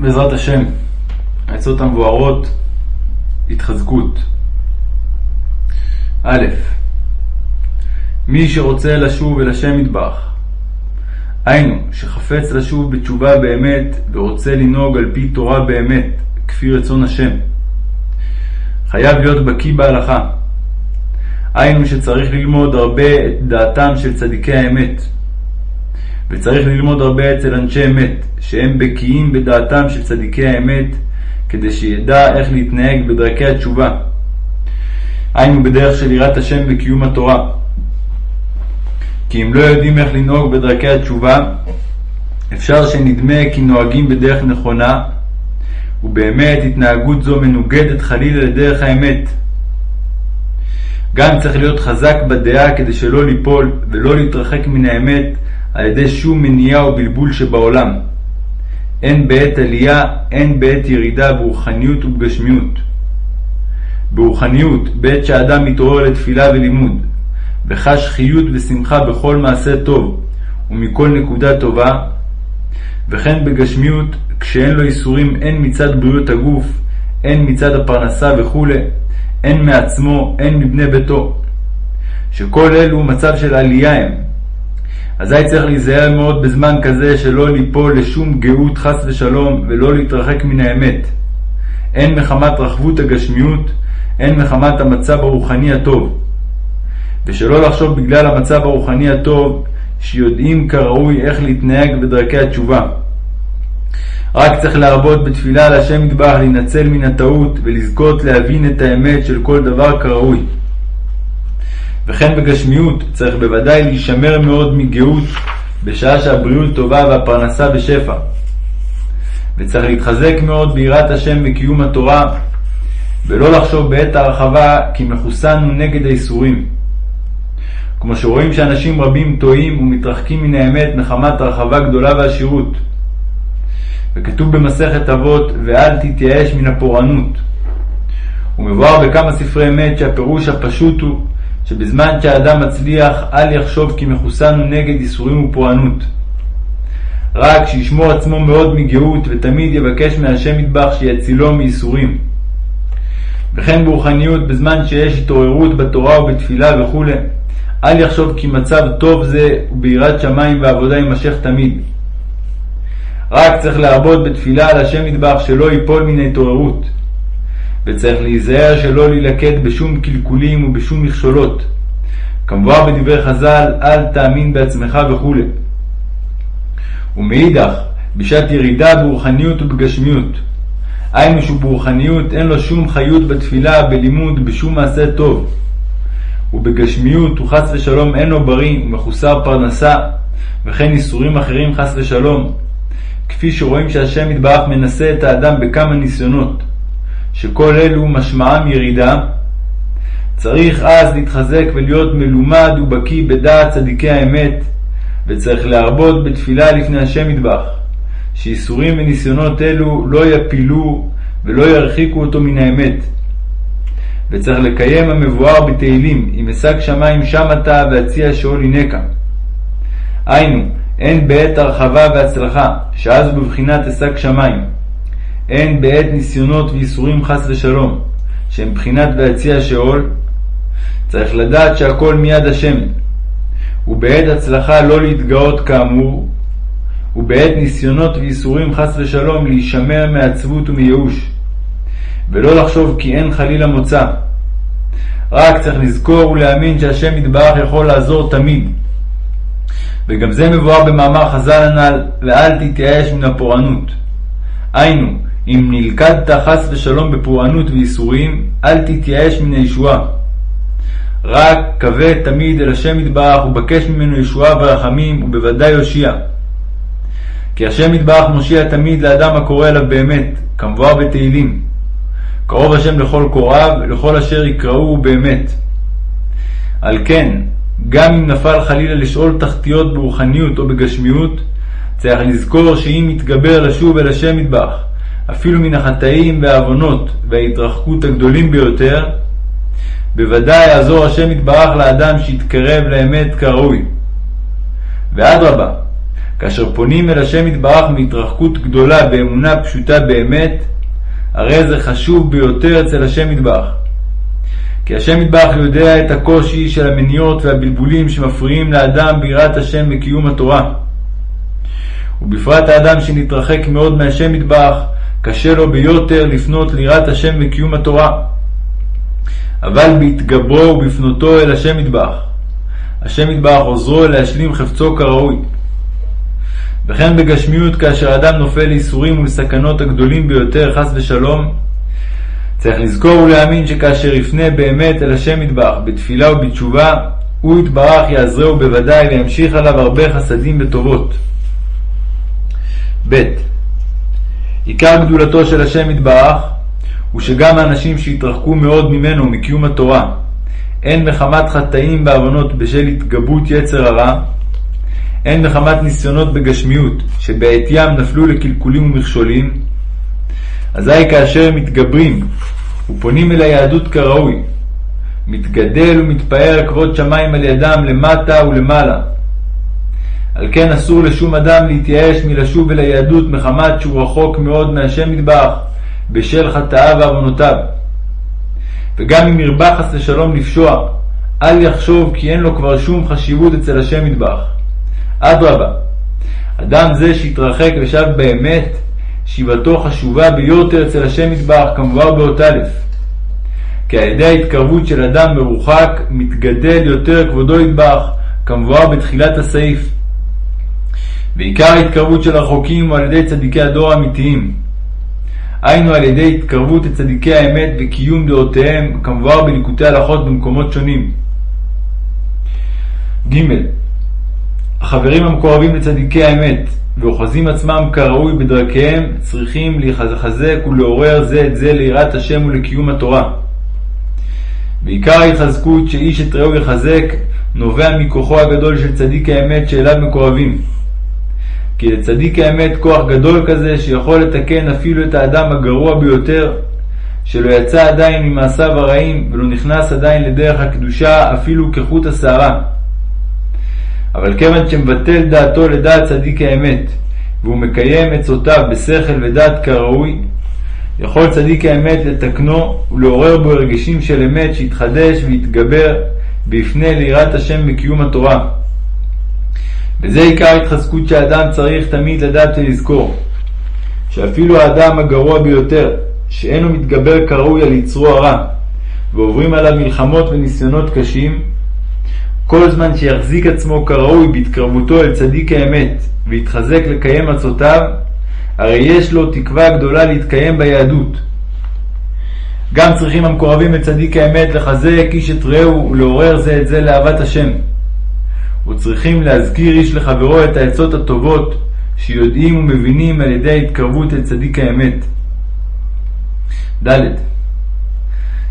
בעזרת השם, העצות המבוארות, התחזקות. א. מי שרוצה לשוב אל השם יתברך, היינו, שחפץ לשוב בתשובה באמת ורוצה לנהוג על פי תורה באמת, כפי רצון השם, חייב להיות בקיא בהלכה. היינו שצריך ללמוד הרבה את דעתם של צדיקי האמת. וצריך ללמוד הרבה אצל אנשי אמת, שהם בקיאים בדעתם של צדיקי האמת, כדי שידע איך להתנהג בדרכי התשובה. היינו בדרך של יראת השם וקיום התורה. כי אם לא יודעים איך לנהוג בדרכי התשובה, אפשר שנדמה כי נוהגים בדרך נכונה, ובאמת התנהגות זו מנוגדת חלילה לדרך האמת. גם צריך להיות חזק בדעה כדי שלא ליפול ולא להתרחק מן האמת על ידי שום מניעה או בלבול שבעולם. הן בעת עלייה, הן בעת ירידה ברוחניות ובגשמיות. ברוחניות, בעת שהאדם מתעורר לתפילה ולימוד, וחש חיות ושמחה בכל מעשה טוב, ומכל נקודה טובה, וכן בגשמיות, כשאין לו איסורים הן מצד בריאות הגוף, הן מצד הפרנסה וכו', הן מעצמו, הן מבני ביתו. שכל אלו מצב של עלייה הם, אזי צריך להיזהר מאוד בזמן כזה שלא ליפול לשום גאות חס ושלום ולא להתרחק מן האמת. הן מחמת רחבות הגשמיות, הן מחמת המצב הרוחני הטוב. ושלא לחשוב בגלל המצב הרוחני הטוב שיודעים כראוי איך להתנהג בדרכי התשובה. רק צריך להרבות בתפילה על השם יתברך להינצל מן הטעות ולזכות להבין את האמת של כל דבר כראוי. וכן בגשמיות צריך בוודאי להישמר מאוד מגאות בשעה שהבריאות טובה והפרנסה בשפע. וצריך להתחזק מאוד ביראת השם וקיום התורה, ולא לחשוב בעת הרחבה כי מחוסן הוא נגד האיסורים. כמו שרואים שאנשים רבים טועים ומתרחקים מן האמת מחמת הרחבה גדולה ועשירות. וכתוב במסכת אבות, ואל תתייאש מן הפורענות. ומבואר בכמה ספרי אמת שהפירוש הפשוט הוא שבזמן שהאדם מצליח אל יחשוב כי מחוסן הוא נגד איסורים ופורענות. רק שישמור עצמו מאוד מגאות ותמיד יבקש מהשם מטבח שיצילו מייסורים. וכן ברוחניות בזמן שיש התעוררות בתורה ובתפילה וכו', אל יחשוב כי מצב טוב זה וביראת שמיים ועבודה יימשך תמיד. רק צריך להרבות בתפילה על השם מטבח שלא ייפול מן ההתעוררות. וצריך להיזהר שלא להילכד בשום קלקולים ובשום מכשולות. כמובן בדברי חז"ל, אל תאמין בעצמך וכו'. ומאידך, בשעת ירידה ברוחניות ובגשמיות. היינו שברוחניות אין לו שום חיות בתפילה, בלימוד, בשום מעשה טוב. ובגשמיות הוא חס ושלום אינו בריא ומחוסר פרנסה, וכן איסורים אחרים חס ושלום. כפי שרואים שהשם יתברך מנסה את האדם בכמה ניסיונות. שכל אלו משמעם ירידה, צריך אז להתחזק ולהיות מלומד ובקיא בדעת צדיקי האמת, וצריך להרבות בתפילה לפני השם מטבח, שאיסורים וניסיונות אלו לא יפילו ולא ירחיקו אותו מן האמת. וצריך לקיים המבואר בתהילים, אם אשג שמיים שם אתה ואציע שאול הנקה. היינו, הן בעת הרחבה והצלחה, שאז בבחינת אשג שמיים. הן בעת ניסיונות וייסורים חס ושלום, שהם בחינת ויציע שאול, צריך לדעת שהכל מיד השם, ובעת הצלחה לא להתגאות כאמור, ובעת ניסיונות וייסורים חס ושלום להישמר מעצבות ומייאוש, ולא לחשוב כי אין חלילה מוצא. רק צריך לזכור ולהאמין שהשם יתברך יכול לעזור תמיד. וגם זה מבואר במאמר חז"ל הנ"ל, ואל תתייאש מן הפורענות. היינו, אם נלכדת חס ושלום בפורענות וייסורים, אל תתייאש מן הישועה. רק קווה תמיד אל השם יתברך ובקש ממנו ישועה ורחמים, ובוודאי יושיע. כי השם יתברך מושיע תמיד לאדם הקורא אליו באמת, כמבואר בתהילים. קרוב השם לכל קוראיו, לכל אשר יקראוהו באמת. על כן, גם אם נפל חלילה לשאול תחתיות ברוחניות או בגשמיות, צריך לזכור שאם יתגבר לשוב אל השם יתברך, אפילו מן החטאים והעוונות וההתרחקות הגדולים ביותר, בוודאי יעזור השם יתברך לאדם שיתקרב לאמת כראוי. ואדרבה, כאשר פונים אל השם יתברך מהתרחקות גדולה באמונה פשוטה באמת, הרי זה חשוב ביותר אצל השם יתברך. כי השם יתברך יודע את הקושי של המניעות והבלבולים שמפריעים לאדם ביראת השם וקיום התורה. ובפרט האדם שנתרחק מאוד מהשם יתברך, קשה לו ביותר לפנות ליראת השם וקיום התורה. אבל בהתגברו ובפנותו אל השם יתברך. השם יתברך עוזרו להשלים חפצו כראוי. וכן בגשמיות כאשר אדם נופל לייסורים ולסכנות הגדולים ביותר חס ושלום, צריך לזכור ולהאמין שכאשר יפנה באמת אל השם יתברך בתפילה ובתשובה, הוא יתברך יעזרהו בוודאי וימשיך עליו הרבה חסדים וטובות. ב. עיקר גדולתו של השם יתברך הוא שגם האנשים שהתרחקו מאוד ממנו מקיום התורה, הן מחמת חטאים בעוונות בשל התגברות יצר הרע, הן מחמת ניסיונות בגשמיות, שבעטיים נפלו לקלקולים ומכשולים, אזי כאשר הם מתגברים ופונים אל היהדות כראוי, מתגדל ומתפאר כבוד שמיים על ידם למטה ולמעלה. על כן אסור לשום אדם להתייאש מלשוב אל היהדות מחמת שהוא רחוק מאוד מהשם מטבח בשל חטאיו ועוונותיו. וגם אם ירבה חס ושלום לפשוע, אל יחשוב כי אין לו כבר שום חשיבות אצל השם מטבח. אדרבה, אדם זה שהתרחק ושב באמת, שיבתו חשובה ביותר אצל השם מטבח כמובן באות א', כי על ידי ההתקרבות של אדם מרוחק מתגדל יותר כבודו יטבח כמבואר בתחילת הסעיף. ועיקר ההתקרבות של הרחוקים הוא על ידי צדיקי הדור האמיתיים. היינו על ידי התקרבות לצדיקי האמת וקיום דעותיהם כמבואר בליקוטי הלכות במקומות שונים. ג. החברים המקורבים לצדיקי האמת ואוחזים עצמם כראוי בדרכיהם צריכים לחזק ולעורר זה את זה ליראת השם ולקיום התורה. ועיקר ההתחזקות שאיש את רעהו יחזק נובע מכוחו הגדול של צדיק האמת שאליו מקורבים. כי לצדיק האמת כוח גדול כזה שיכול לתקן אפילו את האדם הגרוע ביותר, שלא יצא עדיין ממעשיו הרעים ולא נכנס עדיין לדרך הקדושה אפילו כחוט השערה. אבל כיוון שמבטל דעתו לדעת צדיק האמת, והוא מקיים עצותיו בשכל ודעת כראוי, יכול צדיק האמת לתקנו ולעורר בו הרגשים של אמת שיתחדש ויתגבר ויפנה ליראת השם בקיום התורה. וזה עיקר ההתחזקות שהאדם צריך תמיד לדעת ולזכור, שאפילו האדם הגרוע ביותר, שאינו מתגבר כראוי על יצרו הרע, ועוברים עליו מלחמות וניסיונות קשים, כל זמן שיחזיק עצמו כראוי בהתקרבותו אל צדיק האמת, ויתחזק לקיים עצותיו, הרי יש לו תקווה גדולה להתקיים ביהדות. גם צריכים המקורבים לצדיק האמת לחזק איש את רעהו ולעורר זה את זה לאהבת השם. וצריכים להזכיר איש לחברו את העצות הטובות שיודעים ומבינים על ידי ההתקרבות אל צדיק האמת. ד.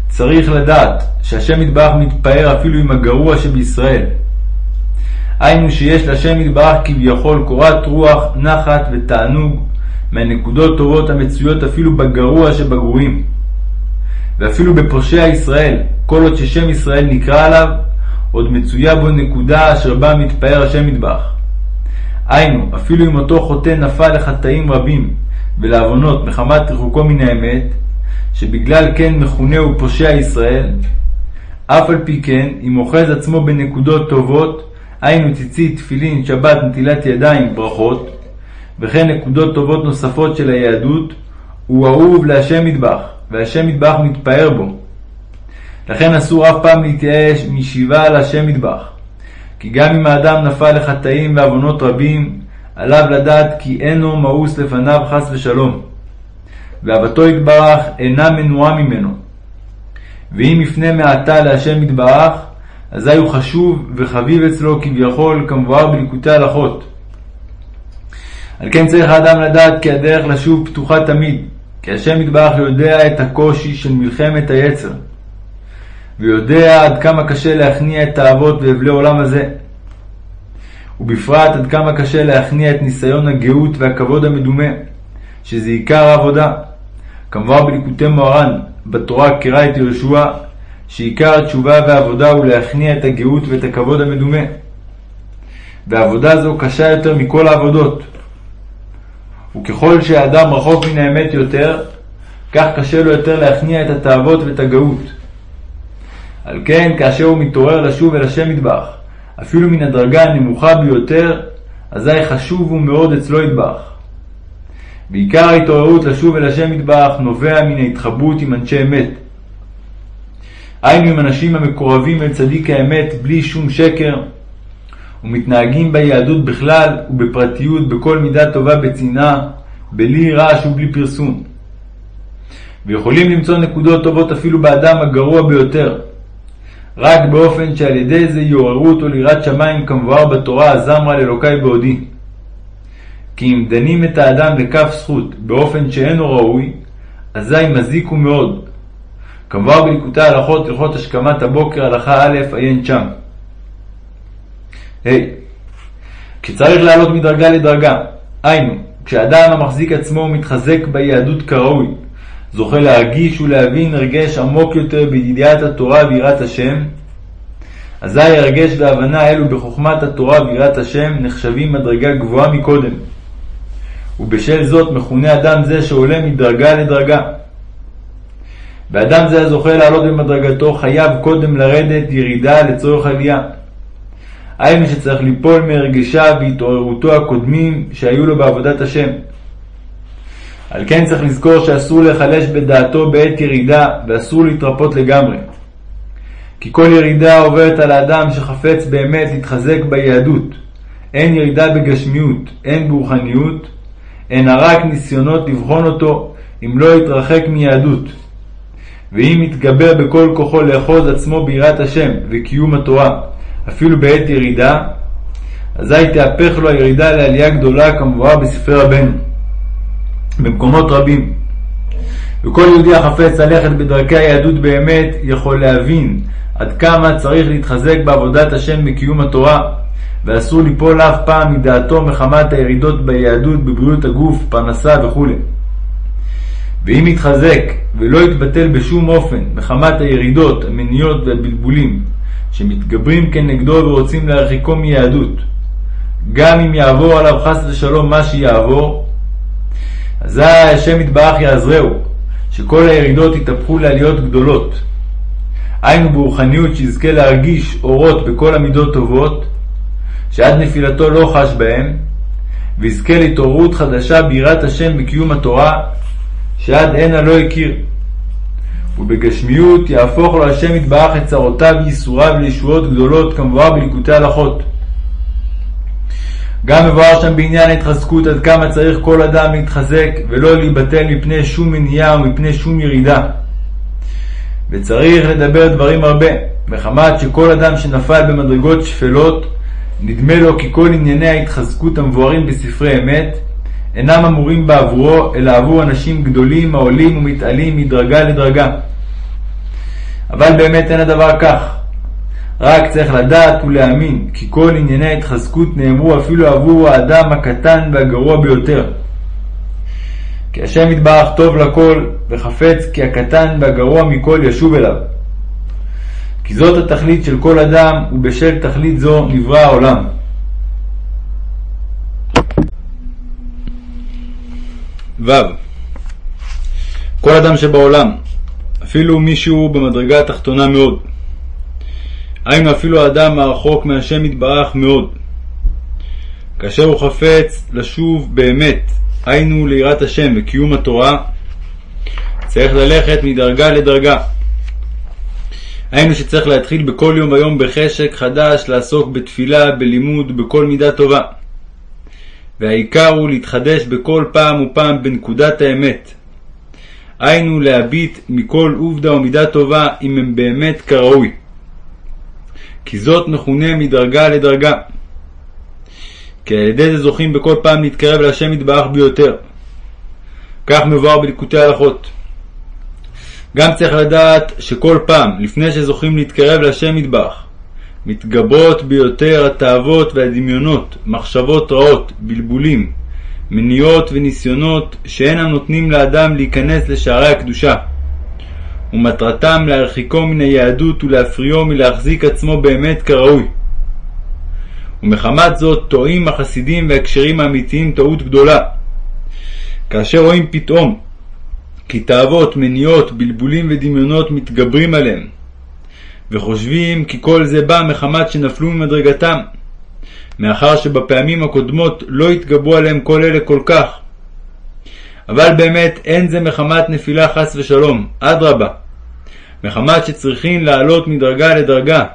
צריך לדעת שהשם יתברך מתפאר אפילו עם הגרוע שבישראל. היינו שיש להשם יתברך כביכול קורת רוח, נחת ותענוג מהנקודות טובות המצויות אפילו בגרוע שבגרועים. ואפילו בפושע ישראל, כל עוד ששם ישראל נקרא עליו, עוד מצויה בו נקודה אשר בה מתפאר השם יתברך. היינו, אפילו אם אותו חוטא נפל לחטאים רבים ולעוונות מחמת רחוקו מן האמת, שבגלל כן מכונה הוא פושע ישראל, אף על פי כן, אם אוחז עצמו בנקודות טובות, היינו ציצית, תפילין, שבת, נטילת ידיים, ברכות, וכן נקודות טובות נוספות של היהדות, הוא אהוב להשם מטבח, והשם מטבח מתפאר בו. לכן אסור אף פעם להתייאש משיבה על השם מטבח. כי גם אם האדם נפל לחטאים ועוונות רבים, עליו לדעת כי אינו מאוס לפניו חס ושלום. ואהבתו יתברך אינה מנועה ממנו. ואם יפנה מעתה להשם יתברך, אזי הוא חשוב וחביב אצלו כביכול כמבואר בליקוטי הלכות. על כן צריך האדם לדעת כי הדרך לשוב פתוחה תמיד, כי השם יתברך יודע את הקושי של מלחמת היצר, ויודע עד כמה קשה להכניע את האבות ואבלי עולם הזה, ובפרט עד כמה קשה להכניע את ניסיון הגאות והכבוד המדומה, שזה עיקר העבודה. כמובן בליקוטי מוהר"ן, בתורה קרא את יהושע, שעיקר התשובה והעבודה הוא להכניע את הגאות ואת הכבוד המדומה. ועבודה זו קשה יותר מכל העבודות. וככל שהאדם רחוק מן האמת יותר, כך קשה לו יותר להכניע את התאוות ואת הגאות. על כן, כאשר הוא מתעורר לשוב אל השם מטבח, אפילו מן הדרגה הנמוכה ביותר, אזי חשוב הוא מאוד אצלו יטבח. בעיקר ההתעוררות לשוב אל השם מטבח נובע מן ההתחברות עם אנשי אמת. היינו עם אנשים המקורבים אל צדיק האמת בלי שום שקר, ומתנהגים ביהדות בכלל ובפרטיות בכל מידה טובה בצנעה, בלי רעש ובלי פרסום. ויכולים למצוא נקודות טובות אפילו באדם הגרוע ביותר, רק באופן שעל ידי זה יעוררו אותו ליראת שמיים כמבואר בתורה הזמרה לאלוקי בעודי. כי אם דנים את האדם לכף זכות באופן שאינו ראוי, אזי מזיקו מאוד. כמבואר בליקוטי ההלכות הלכות השכמת הבוקר הלכה א' עיין שם. ה. Hey, כשצריך לעלות מדרגה לדרגה, היינו, כשאדם המחזיק עצמו ומתחזק ביהדות כראוי, זוכה להרגיש ולהבין הרגש עמוק יותר בידיעת התורה ויראת השם, אזי הרגש והבנה אלו בחוכמת התורה ויראת השם נחשבים מדרגה גבוהה מקודם. ובשל זאת מכונה אדם זה שעולה מדרגה לדרגה. ואדם זה הזוכה לעלות במדרגתו חייב קודם לרדת ירידה לצורך עלייה. היינו שצריך ליפול מהרגשיו והתעוררותו הקודמים שהיו לו בעבודת השם. על כן צריך לזכור שאסור להיחלש בדעתו בעת ירידה ואסור להתרפות לגמרי. כי כל ירידה עוברת על האדם שחפץ באמת להתחזק ביהדות. אין ירידה בגשמיות, אין ברוחניות, אין רק ניסיונות לבחון אותו אם לא יתרחק מיהדות. ואם יתגבר בכל כוחו לאחוז עצמו ביראת השם וקיום התורה, אפילו בעת ירידה, אזי תהפך לו הירידה לעלייה גדולה כמובן בספרי רבנו. במקומות רבים. וכל יהודי החפץ ללכת בדרכי היהדות באמת יכול להבין עד כמה צריך להתחזק בעבודת השם בקיום התורה, ואסור ליפול אף פעם מדעתו מחמת הירידות ביהדות, בבריאות הגוף, פרנסה וכו'. ואם יתחזק ולא יתבטל בשום אופן מחמת הירידות, המניות והבלבולים שמתגברים כנגדו ורוצים להרחיקו מיהדות, גם אם יעבור עליו חס ושלום מה שיעבור, אזי השם יתברך יעזרהו, שכל הירידות יתהפכו לעליות גדולות. היינו ברוחניות שיזכה להרגיש אורות בכל המידות טובות, שעד נפילתו לא חש בהם, ויזכה להתעוררות חדשה ביראת השם בקיום התורה, שעד הנה לא הכיר. ובגשמיות יהפוך לו השם יתברך את צרותיו וייסוריו לישועות גדולות כמבואר בליקוטי הלכות. גם מבואר שם בעניין ההתחזקות עד כמה צריך כל אדם להתחזק ולא להיבטל מפני שום מניעה ומפני שום ירידה. וצריך לדבר דברים הרבה, מחמת שכל אדם שנפל במדרגות שפלות, נדמה לו כי כל ענייני ההתחזקות המבוארים בספרי אמת, אינם אמורים בעבורו, אלא עבור אנשים גדולים העולים ומתעלים מדרגה לדרגה. אבל באמת אין הדבר כך. רק צריך לדעת ולהאמין כי כל ענייני ההתחזקות נאמרו אפילו עבור האדם הקטן והגרוע ביותר. כי השם יתברך טוב לכל, וחפץ כי הקטן והגרוע מכל ישוב אליו. כי זאת התכלית של כל אדם, ובשל תכלית זו נברא העולם. ו. כל אדם שבעולם, אפילו מישהו במדרגה התחתונה מאוד, היינו אפילו האדם הרחוק מהשם יתברך מאוד. כאשר הוא חפץ לשוב באמת, היינו ליראת השם וקיום התורה, צריך ללכת מדרגה לדרגה. היינו שצריך להתחיל בכל יום ויום בחשק חדש לעסוק בתפילה, בלימוד, בכל מידה טובה. והעיקר הוא להתחדש בכל פעם ופעם בנקודת האמת. היינו להביט מכל עובדה ומידה טובה אם הם באמת כראוי. כי זאת מכונה מדרגה לדרגה. כי על ידי זה זוכים בכל פעם להתקרב להשם יתברך ביותר. כך מבואר בליקוטי ההלכות. גם צריך לדעת שכל פעם, לפני שזוכים להתקרב להשם יתברך, מתגברות ביותר התאוות והדמיונות, מחשבות רעות, בלבולים, מניעות וניסיונות שאינם נותנים לאדם להיכנס לשערי הקדושה. ומטרתם להרחיקו מן היהדות ולהפריעו מלהחזיק עצמו באמת כראוי. ומחמת זאת טועים החסידים והקשרים האמיתיים טעות גדולה. כאשר רואים פתאום כי תאוות, מניעות, בלבולים ודמיונות מתגברים עליהם, וחושבים כי כל זה בא מחמת שנפלו ממדרגתם, מאחר שבפעמים הקודמות לא התגברו עליהם כל אלה כל כך. אבל באמת אין זה מחמת נפילה חס ושלום, אדרבה, מחמת שצריכים לעלות מדרגה לדרגה,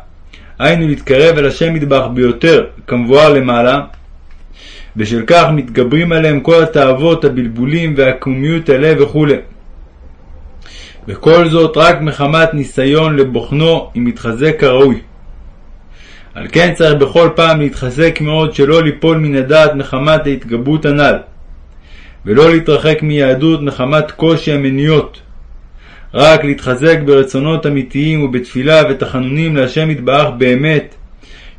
היינו להתקרב אל השם מטבח ביותר, כמבואר למעלה, בשל כך מתגברים עליהם כל התאוות, הבלבולים והעקומיות האלה וכו'. וכל זאת רק מחמת ניסיון לבוחנו אם יתחזק כראוי. על כן צריך בכל פעם להתחזק מאוד שלא ליפול מן הדעת מחמת ההתגברות הנ"ל, ולא להתרחק מיהדות מחמת קושי המניות, רק להתחזק ברצונות אמיתיים ובתפילה ותחנונים להשם יתברך באמת,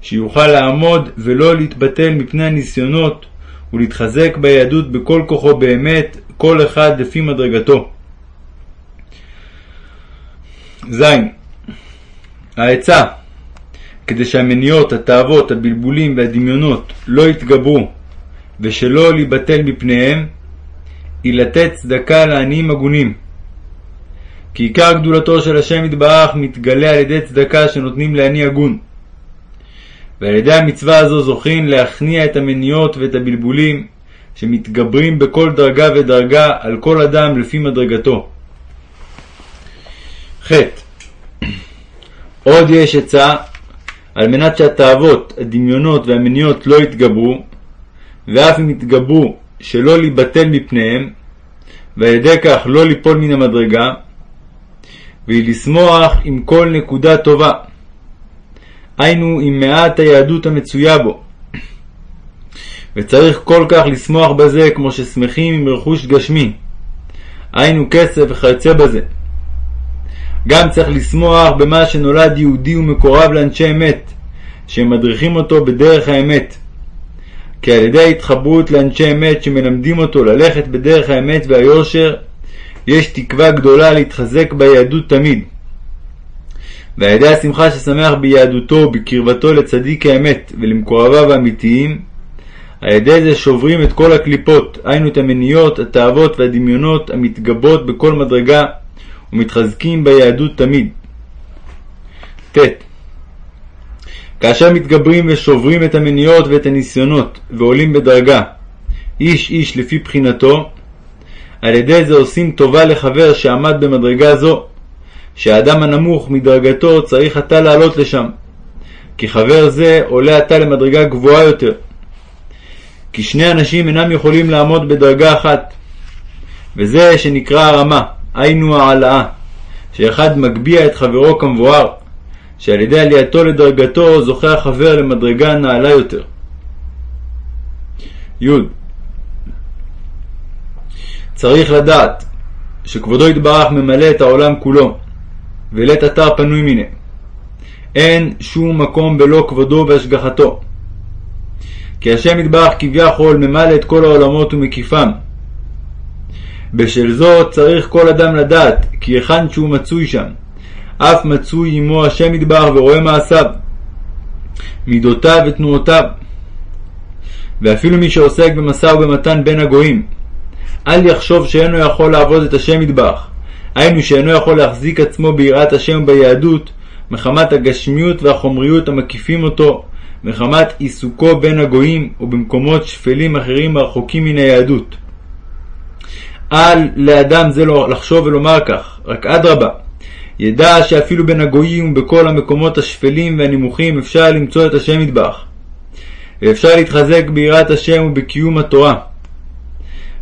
שיוכל לעמוד ולא להתבטל מפני הניסיונות, ולהתחזק ביהדות בכל כוחו באמת, כל אחד לפי מדרגתו. ז. העצה כדי שהמניות, התאוות, הבלבולים והדמיונות לא יתגברו ושלא להיבטל מפניהם, היא לתת צדקה לעניים הגונים. כי עיקר גדולתו של השם יתברך מתגלה על ידי צדקה שנותנים לעני הגון. ועל ידי המצווה הזו זוכין להכניע את המניות ואת הבלבולים שמתגברים בכל דרגה ודרגה על כל אדם לפי מדרגתו. ח. עוד יש עצה על מנת שהתאוות, הדמיונות והמניות לא יתגברו, ואף אם יתגברו שלא להיבטל מפניהם, ועל ידי כך לא ליפול מן המדרגה, והיא לשמוח עם כל נקודה טובה, היינו עם מעט היהדות המצויה בו. וצריך כל כך לשמוח בזה כמו ששמחים עם רכוש גשמי, היינו כסף וכיוצא בזה. גם צריך לשמוח במה שנולד יהודי ומקורב לאנשי אמת, שהם מדריכים אותו בדרך האמת. כי על ידי ההתחברות לאנשי אמת שמלמדים אותו ללכת בדרך האמת והיושר, יש תקווה גדולה להתחזק ביהדות תמיד. ועל ידי השמחה ששמח ביהדותו ובקרבתו לצדיק האמת ולמקורביו האמיתיים, על ידי זה שוברים את כל הקליפות, היינו את המניות, התאוות והדמיונות המתגברות בכל מדרגה ומתחזקים ביהדות תמיד. ט. כאשר מתגברים ושוברים את המניות ואת הניסיונות ועולים בדרגה, איש איש לפי בחינתו, על ידי זה עושים טובה לחבר שעמד במדרגה זו, שהאדם הנמוך מדרגתו צריך עתה לעלות לשם, כי חבר זה עולה עתה למדרגה גבוהה יותר. כי שני אנשים אינם יכולים לעמוד בדרגה אחת, וזה שנקרא הרמה, היינו העלאה, שאחד מגביה את חברו כמבואר, שעל ידי עלייתו לדרגתו זוכה החבר למדרגה נעלה יותר. י. צריך לדעת שכבודו יתברך ממלא את העולם כולו, ולית אתר פנוי מיניה. אין שום מקום בלא כבודו והשגחתו. כי השם יתברך כביכול ממלא את כל העולמות ומקיפם. בשל זאת צריך כל אדם לדעת כי היכן שהוא מצוי שם, אף מצוי עמו השם יתברך ורואה מעשיו, מידותיו ותנועותיו. ואפילו מי שעוסק במשא ובמתן בין הגויים, אל יחשוב שאינו יכול לעבוד את השם יתברך, היינו שאינו יכול להחזיק עצמו ביראת השם וביהדות, מחמת הגשמיות והחומריות המקיפים אותו, מחמת עיסוקו בין הגויים ובמקומות שפלים אחרים הרחוקים מן היהדות. אל לאדם זה לא לחשוב ולומר כך, רק אדרבה, ידע שאפילו בין הגויים ובכל המקומות השפלים והנמוכים אפשר למצוא את השם יתברך, ואפשר להתחזק ביראת השם ובקיום התורה.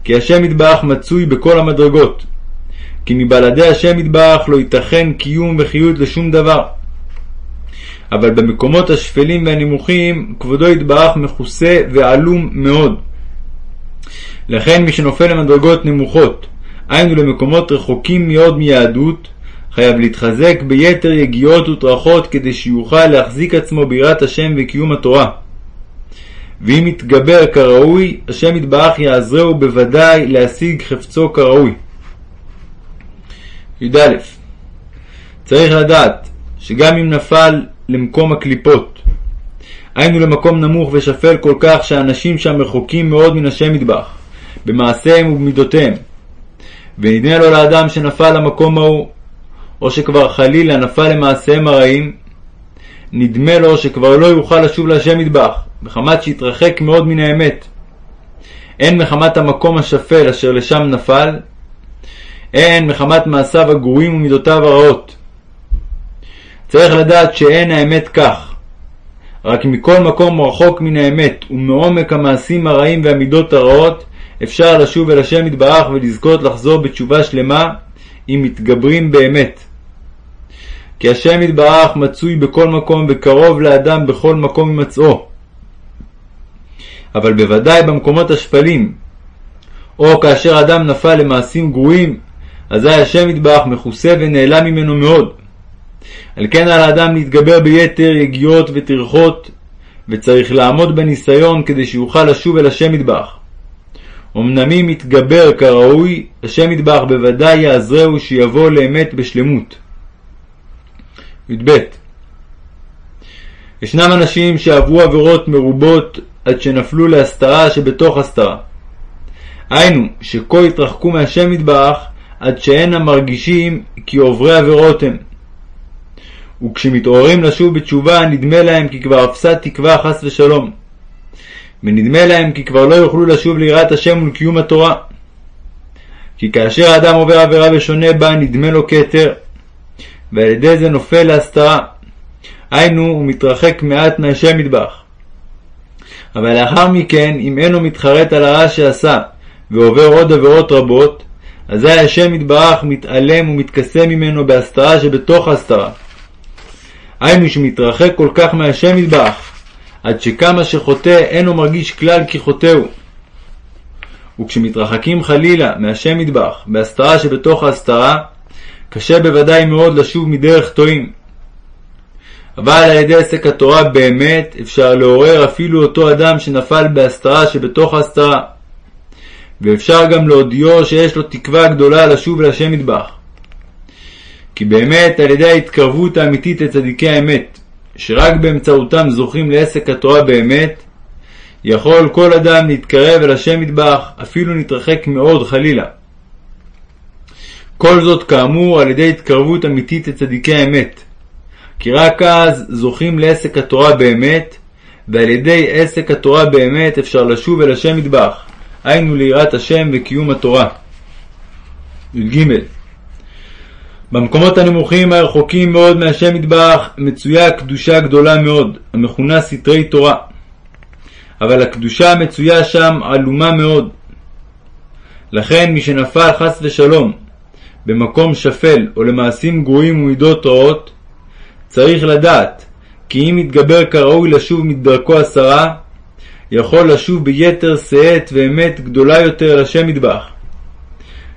כי השם יתברך מצוי בכל המדרגות, כי מבלעדי השם יתברך לא ייתכן קיום וחיות לשום דבר. אבל במקומות השפלים והנמוכים כבודו יתברך מכוסה ועלום מאוד. לכן מי שנופל למדרגות נמוכות, היינו למקומות רחוקים מאוד מיהדות, חייב להתחזק ביתר יגיעות וטרחות כדי שיוכל להחזיק עצמו ביראת השם וקיום התורה. ואם יתגבר כראוי, השם יתברך יעזרהו בוודאי להשיג חפצו כראוי. י"א צריך לדעת שגם אם נפל למקום הקליפות, היינו למקום נמוך ושפל כל כך שהאנשים שם רחוקים מאוד מן השם מטבח, במעשיהם ובמידותיהם. ונדמה לו לאדם שנפל למקום ההוא, או שכבר חלילה נפל למעשיהם הרעים, נדמה לו שכבר לא יוכל לשוב להשם מטבח, מחמת שהתרחק מאוד מן האמת. הן מחמת המקום השפל אשר לשם נפל, הן מחמת מעשיו הגרועים ומידותיו הרעות. צריך לדעת שאין האמת כך. רק מכל מקום רחוק מן האמת ומעומק המעשים הרעים והמידות הרעות אפשר לשוב אל השם יתברך ולזכות לחזור בתשובה שלמה אם מתגברים באמת. כי השם יתברך מצוי בכל מקום וקרוב לאדם בכל מקום הימצאו. אבל בוודאי במקומות השפלים, או כאשר אדם נפל למעשים גרועים, אזי השם יתברך מכוסה ונעלם ממנו מאוד. על כן על האדם להתגבר ביתר יגיעות וטרחות, וצריך לעמוד בניסיון כדי שיוכל לשוב אל השם יתברך. אמנם אם יתגבר כראוי, השם יתברך בוודאי יעזרהו שיבוא לאמת בשלמות. י"ב ישנם אנשים שעברו עבירות מרובות עד שנפלו להסתרה שבתוך הסתרה. היינו, שכה התרחקו מהשם יתברך עד שאינם מרגישים כי עוברי עבירות הם. וכשמתעוררים לשוב בתשובה נדמה להם כי כבר אפסה תקווה חס ושלום. ונדמה להם כי כבר לא יוכלו לשוב ליראת השם ולקיום התורה. כי כאשר האדם עובר עבירה ושונה בה נדמה לו כתר, ועל ידי זה נופל להסתרה. היינו, הוא מתרחק מעט מהשם מטבח. אבל לאחר מכן, אם אינו מתחרט על הרע שעשה, ועובר עוד עבירות רבות, אזי השם יתברך מתעלם ומתכסה ממנו בהסתרה שבתוך ההסתרה. היינו שמתרחק כל כך מהשם יתברך, עד שכמה שחוטא אינו מרגיש כלל כי חוטאו. וכשמתרחקים חלילה מהשם יתברך, בהסתרה שבתוך ההסתרה, קשה בוודאי מאוד לשוב מדרך טועים. אבל על ידי עסק התורה באמת אפשר לעורר אפילו אותו אדם שנפל בהסתרה שבתוך ההסתרה. ואפשר גם להודיעו שיש לו תקווה גדולה לשוב אל השם מטבח. כי באמת על ידי ההתקרבות האמיתית לצדיקי האמת, שרק באמצעותם זוכים לעסק התורה באמת, יכול כל אדם להתקרב אל השם מטבח, אפילו נתרחק מאוד חלילה. כל זאת כאמור על ידי התקרבות אמיתית לצדיקי האמת. כי רק אז זוכים לעסק התורה באמת, ועל ידי עסק התורה באמת אפשר לשוב אל השם מטבח, היינו ליראת השם וקיום התורה. י"ג במקומות הנמוכים הרחוקים מאוד מהשם מטבח מצויה קדושה גדולה מאוד, המכונה סתרי תורה. אבל הקדושה המצויה שם עלומה מאוד. לכן מי שנפל חס ושלום במקום שפל או למעשים גרועים ומידות רעות, צריך לדעת כי אם יתגבר כראוי לשוב מדרכו עשרה, יכול לשוב ביתר שאת ואמת גדולה יותר לשם מטבח.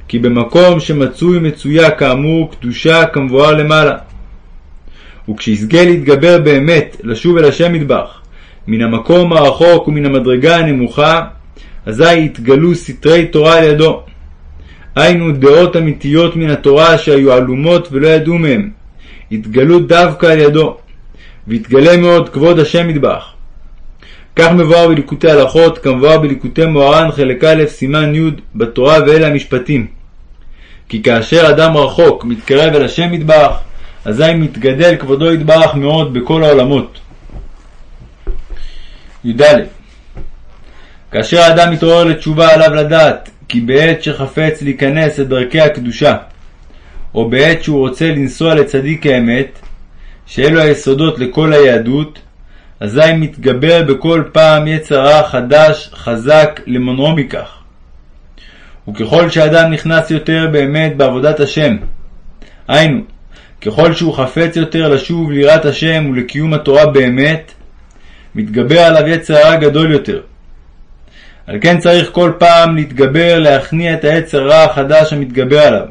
כי במקום שמצוי מצויה כאמור קדושה כמבואר למעלה. וכשיזכה להתגבר באמת לשוב אל השם מטבח, מן המקום הרחוק ומן המדרגה הנמוכה, אזי יתגלו סתרי תורה על ידו. היינו דעות אמיתיות מן התורה שהיו עלומות ולא ידעו מהם, התגלו דווקא על ידו, והתגלה מאוד כבוד השם מטבח. כך מבואר בליקוטי הלכות, כמבואר בליקוטי מוהר"ן חלק א' סימן י' בתורה ואלה המשפטים. כי כאשר אדם רחוק מתקרב אל השם מטבח, אזי מתגדל כבודו יתברך מאוד בכל העולמות. י"ד כאשר האדם מתעורר לתשובה עליו לדעת כי בעת שחפץ להיכנס לדרכי הקדושה, או בעת שהוא רוצה לנסוע לצדיק האמת, שאלו היסודות לכל היהדות, אזי מתגבר בכל פעם יצר רע חדש, חזק, למונרו מכך. וככל שאדם נכנס יותר באמת בעבודת השם, היינו, ככל שהוא חפץ יותר לשוב ליראת השם ולקיום התורה באמת, מתגבר עליו יצר רע גדול יותר. על כן צריך כל פעם להתגבר להכניע את היצר רע החדש המתגבר עליו.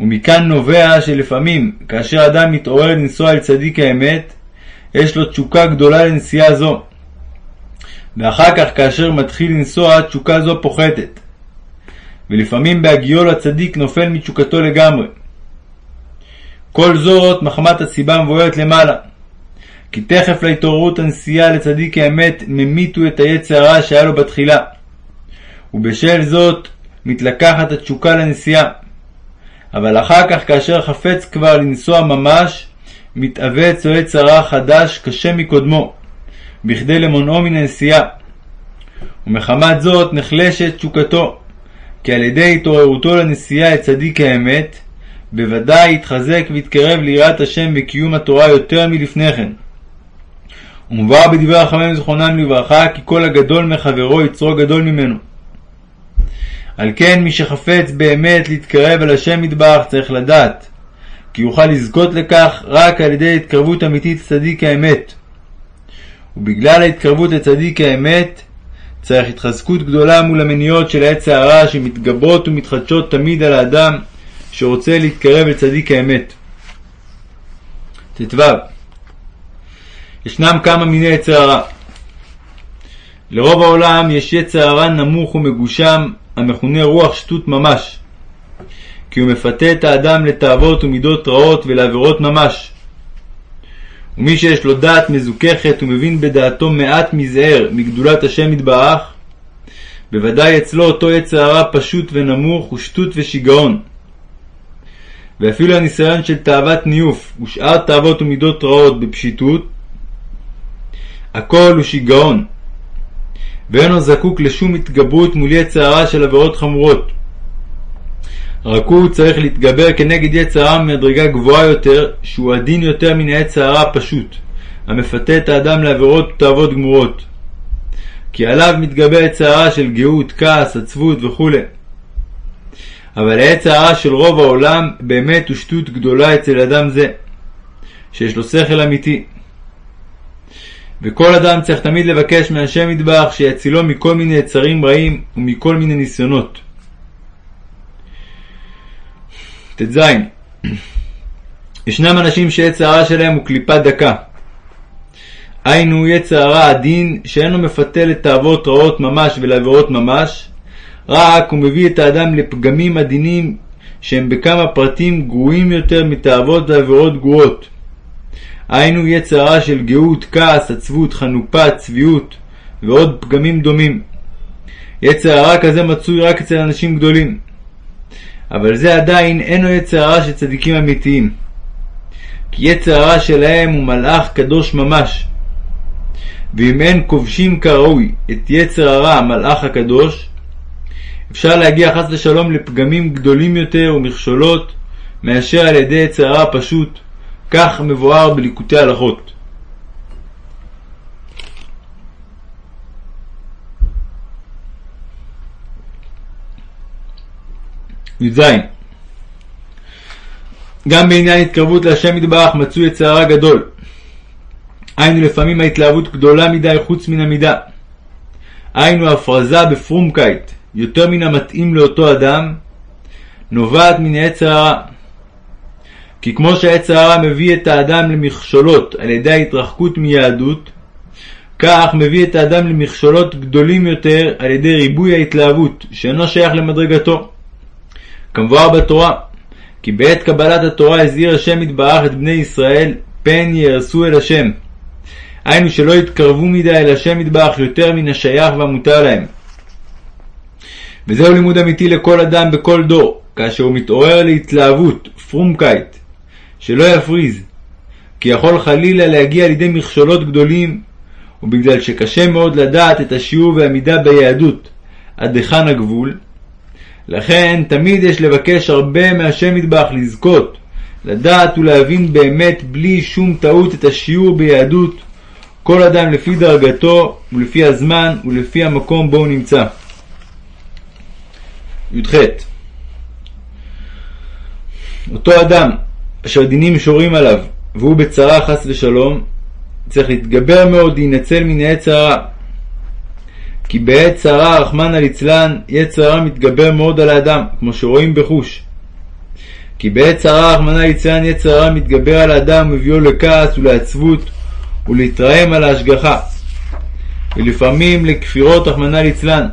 ומכאן נובע שלפעמים, כאשר אדם מתעורר לנסוע אל צדיק האמת, יש לו תשוקה גדולה לנסיעה זו. ואחר כך, כאשר מתחיל לנסוע, תשוקה זו פוחתת. ולפעמים בהגיעו לצדיק נופל מתשוקתו לגמרי. כל זאת מחמת הסיבה המבוארת למעלה. כי תכף להתעוררות הנסיעה לצדיק האמת ממיתו את היצר הרע שהיה לו בתחילה, ובשל זאת מתלקחת התשוקה לנסיעה. אבל אחר כך, כאשר חפץ כבר לנסוע ממש, מתאבץ או יצר הרע חדש קשה מקודמו, בכדי למונעו מן הנסיעה. ומחמת זאת נחלשת תשוקתו, כי על ידי התעוררותו לנסיעה את צדיק האמת, בוודאי יתחזק ויתקרב ליראת השם וקיום התורה יותר מלפני כן. ומובא בדברי החכמים זכרונם לברכה כי כל הגדול מחברו יצרו גדול ממנו. על כן מי שחפץ באמת להתקרב אל השם מטבח צריך לדעת כי יוכל לזכות לכך רק על ידי התקרבות אמיתית לצדיק האמת. ובגלל ההתקרבות לצדיק האמת צריך התחזקות גדולה מול המניעות של העץ הרע שמתגברות ומתחדשות תמיד על האדם שרוצה להתקרב לצדיק האמת. ט"ו ישנם כמה מיני יצר הרע. לרוב העולם יש יצר הרע נמוך ומגושם המכונה רוח שטות ממש, כי הוא מפתה את האדם לתאוות ומידות רעות ולעבירות ממש. ומי שיש לו דעת מזוככת ומבין בדעתו מעט מזער מגדולת השם יתברך, בוודאי אצלו אותו יצר הרע פשוט ונמוך הוא שטות ושיגעון. ואפילו הניסיון של תאוות ניוף ושאר תאוות ומידות רעות בפשיטות, הכל הוא שיגעון, ואינו זקוק לשום התגברות מול יצר הרע של עבירות חמורות. רק הוא צריך להתגבר כנגד יצר הרע ממדרגה גבוהה יותר, שהוא עדין יותר מן היצר הרע הפשוט, המפתה את האדם לעבירות ותאוות גמורות. כי עליו מתגבר יצר הרע של גאות, כעס, עצבות וכו'. אבל היצר הרע של רוב העולם באמת הוא שטות גדולה אצל אדם זה, שיש לו שכל אמיתי. וכל אדם צריך תמיד לבקש מהשם מטבח שיצילו מכל מיני יצרים רעים ומכל מיני ניסיונות. ט"ז ישנם אנשים שיצר הרע שלהם הוא קליפה דקה. היינו יצר הרע עדין שאינו מפתה לתאוות רעות ממש ולעבירות ממש, רק הוא מביא את האדם לפגמים עדינים שהם בכמה פרטים גרועים יותר מתאוות ועבירות גרועות. היינו יצר הרע של גאות, כעס, עצבות, חנופה, צביעות ועוד פגמים דומים. יצר הרע כזה מצוי רק אצל אנשים גדולים. אבל זה עדיין אינו יצר הרע של צדיקים אמיתיים. כי יצר הרע שלהם הוא מלאך קדוש ממש. ואם אין כובשים כראוי את יצר הרע המלאך הקדוש, אפשר להגיע חס ושלום לפגמים גדולים יותר ומכשולות מאשר על ידי יצר הרע פשוט, כך מבואר בליקוטי הלכות. י"ז גם בעניין התקרבות להשם יתברך מצוי יצר הרע גדול. היינו לפעמים ההתלהבות גדולה מדי חוץ מן המידה. היינו הפרזה בפרומקייט, יותר מן המתאים לאותו אדם, נובעת מן היצר הרע. כי כמו שהיצר הרע מביא את האדם למכשולות על ידי ההתרחקות מיהדות, כך מביא את האדם למכשולות גדולים יותר על ידי ריבוי ההתלהבות, שאינו שייך למדרגתו. כמבואר בתורה, כי בעת קבלת התורה הזהיר השם יתברך את בני ישראל, פן יהרסו אל השם. היינו שלא יתקרבו מדי אל השם יתברך יותר מן השייך והמותר להם. וזהו לימוד אמיתי לכל אדם בכל דור, כאשר הוא מתעורר להתלהבות, פרומקייט, שלא יפריז, כי יכול חלילה להגיע לידי מכשולות גדולים, ובגלל שקשה מאוד לדעת את השיעור והמידה ביהדות עד היכן הגבול, לכן תמיד יש לבקש הרבה מהשם מטבח לזכות, לדעת ולהבין באמת בלי שום טעות את השיעור ביהדות, כל אדם לפי דרגתו ולפי הזמן ולפי המקום בו הוא נמצא. י"ח אותו אדם אשר דינים שורים עליו והוא בצרה חס ושלום, צריך להתגבר מאוד להינצל מן העץ הרע. כי בעת צרה רחמנא ליצלן יצר הרע מתגבר מאוד על האדם, כמו שרואים בחוש. כי בעת צרה רחמנא ליצלן יצר הרע מתגבר על האדם ומביאו לכעס ולעצבות ולהתרעם על ההשגחה. ולפעמים לכפירות רחמנא ליצלן.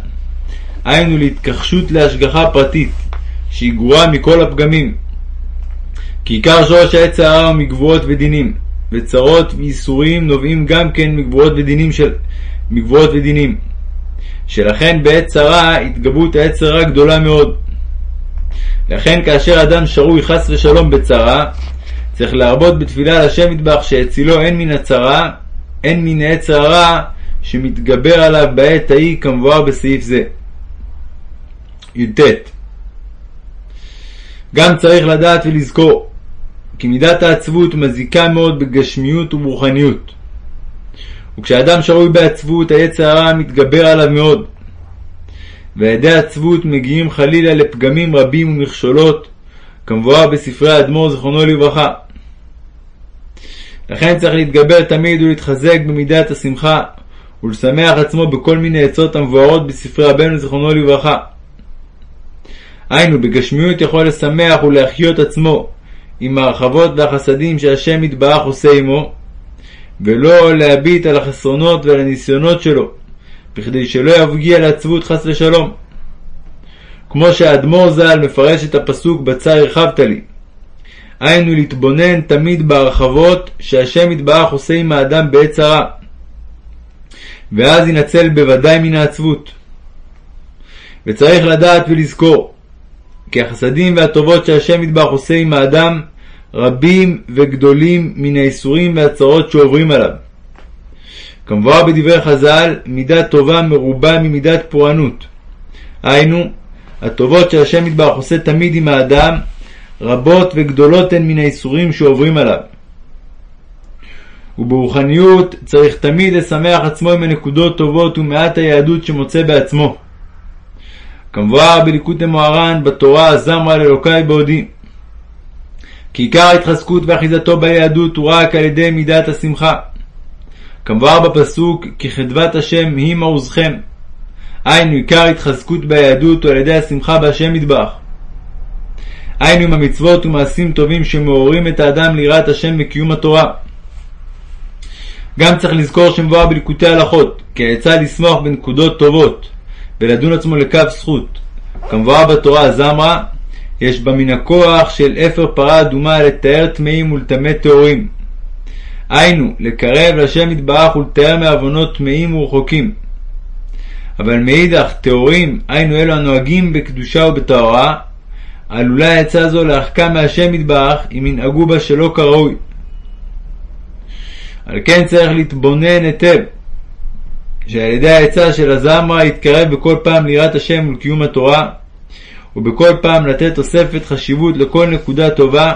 היינו להתכחשות להשגחה פרטית, שהיא גרועה מכל הפגמים. כי עיקר שורש העץ הרע הוא מגבורות ודינים, וצרות וייסורים נובעים גם כן מגבורות ודינים של... מגבורות ודינים. שלכן בעת צרה התגברות העץ הרע גדולה מאוד. לכן כאשר אדם שרוי חס ושלום בצרה, צריך להרבות בתפילה על השם מטבח שהצילו הן מן הצרה, הן מן העץ הרע שמתגבר עליו בעת ההיא כמבואר בסעיף זה. י"ט גם צריך לדעת ולזכור כי מידת העצבות מזיקה מאוד בגשמיות וברוחניות. וכשאדם שרוי בעצבות, היצר הרע מתגבר עליו מאוד. ועל ידי עצבות מגיעים חלילה לפגמים רבים ומכשולות, כמבואר בספרי האדמו"ר זיכרונו לברכה. לכן צריך להתגבר תמיד ולהתחזק במידת השמחה, ולשמח עצמו בכל מיני עצות המבוארות בספרי רבנו זיכרונו לברכה. היינו, בגשמיות יכול לשמח ולהחיות עצמו עם ההרחבות והחסדים שהשם יתברך עושה עמו, ולא להביט על החסרונות ועל הניסיונות שלו, בכדי שלא יפגיע לעצבות חס ושלום. כמו שהאדמו"ר ז"ל מפרש את הפסוק בצר הרחבת לי. היינו להתבונן תמיד בהרחבות שהשם יתברך עושה עם האדם בעת צרה, ואז ינצל בוודאי מן העצבות. וצריך לדעת ולזכור כי החסדים והטובות שהשם יתברך עושה עם האדם רבים וגדולים מן האיסורים והצרות שעוברים עליו. כמובן בדברי חז"ל, מידה טובה מרובה ממידת פורענות. היינו, הטובות שהשם יתברך עושה תמיד עם האדם, רבות וגדולות הן מן האיסורים שעוברים עליו. וברוחניות צריך תמיד לשמח עצמו עם הנקודות טובות ומעט היהדות שמוצא בעצמו. כמבואר בליקוטי מוהר"ן בתורה זמרה לאלוקי בעודי. כי עיקר ההתחזקות ואחיזתו ביהדות הוא רק על ידי מידת השמחה. כמבואר בפסוק כי חדבת השם היא מעוזכם. היינו עיקר התחזקות ביהדות הוא על ידי השמחה בהשם מטבח. היינו עם המצוות ומעשים טובים שמעוררים את האדם ליראת השם וקיום התורה. גם צריך לזכור שמבואר בליקוטי הלכות, כי העצה לשמוח בנקודות טובות, ולדון עצמו לקו זכות. כמבואר בתורה זמרה, יש בה מן הכוח של אפר פרה אדומה לתאר טמאים ולטמא טהורים. היינו, לקרב לשם יתברך ולתאר מעוונות טמאים ורחוקים. אבל מאידך, טהורים, היינו אלו הנוהגים בקדושה ובטהרה, עלולה העצה זו להרחקה מהשם יתברך אם ינהגו בה שלא כראוי. על כן צריך להתבונן היטב, שעל ידי העצה של הזמרה יתקרב בכל פעם ליראת השם ולקיום התורה, ובכל פעם לתת תוספת חשיבות לכל נקודה טובה,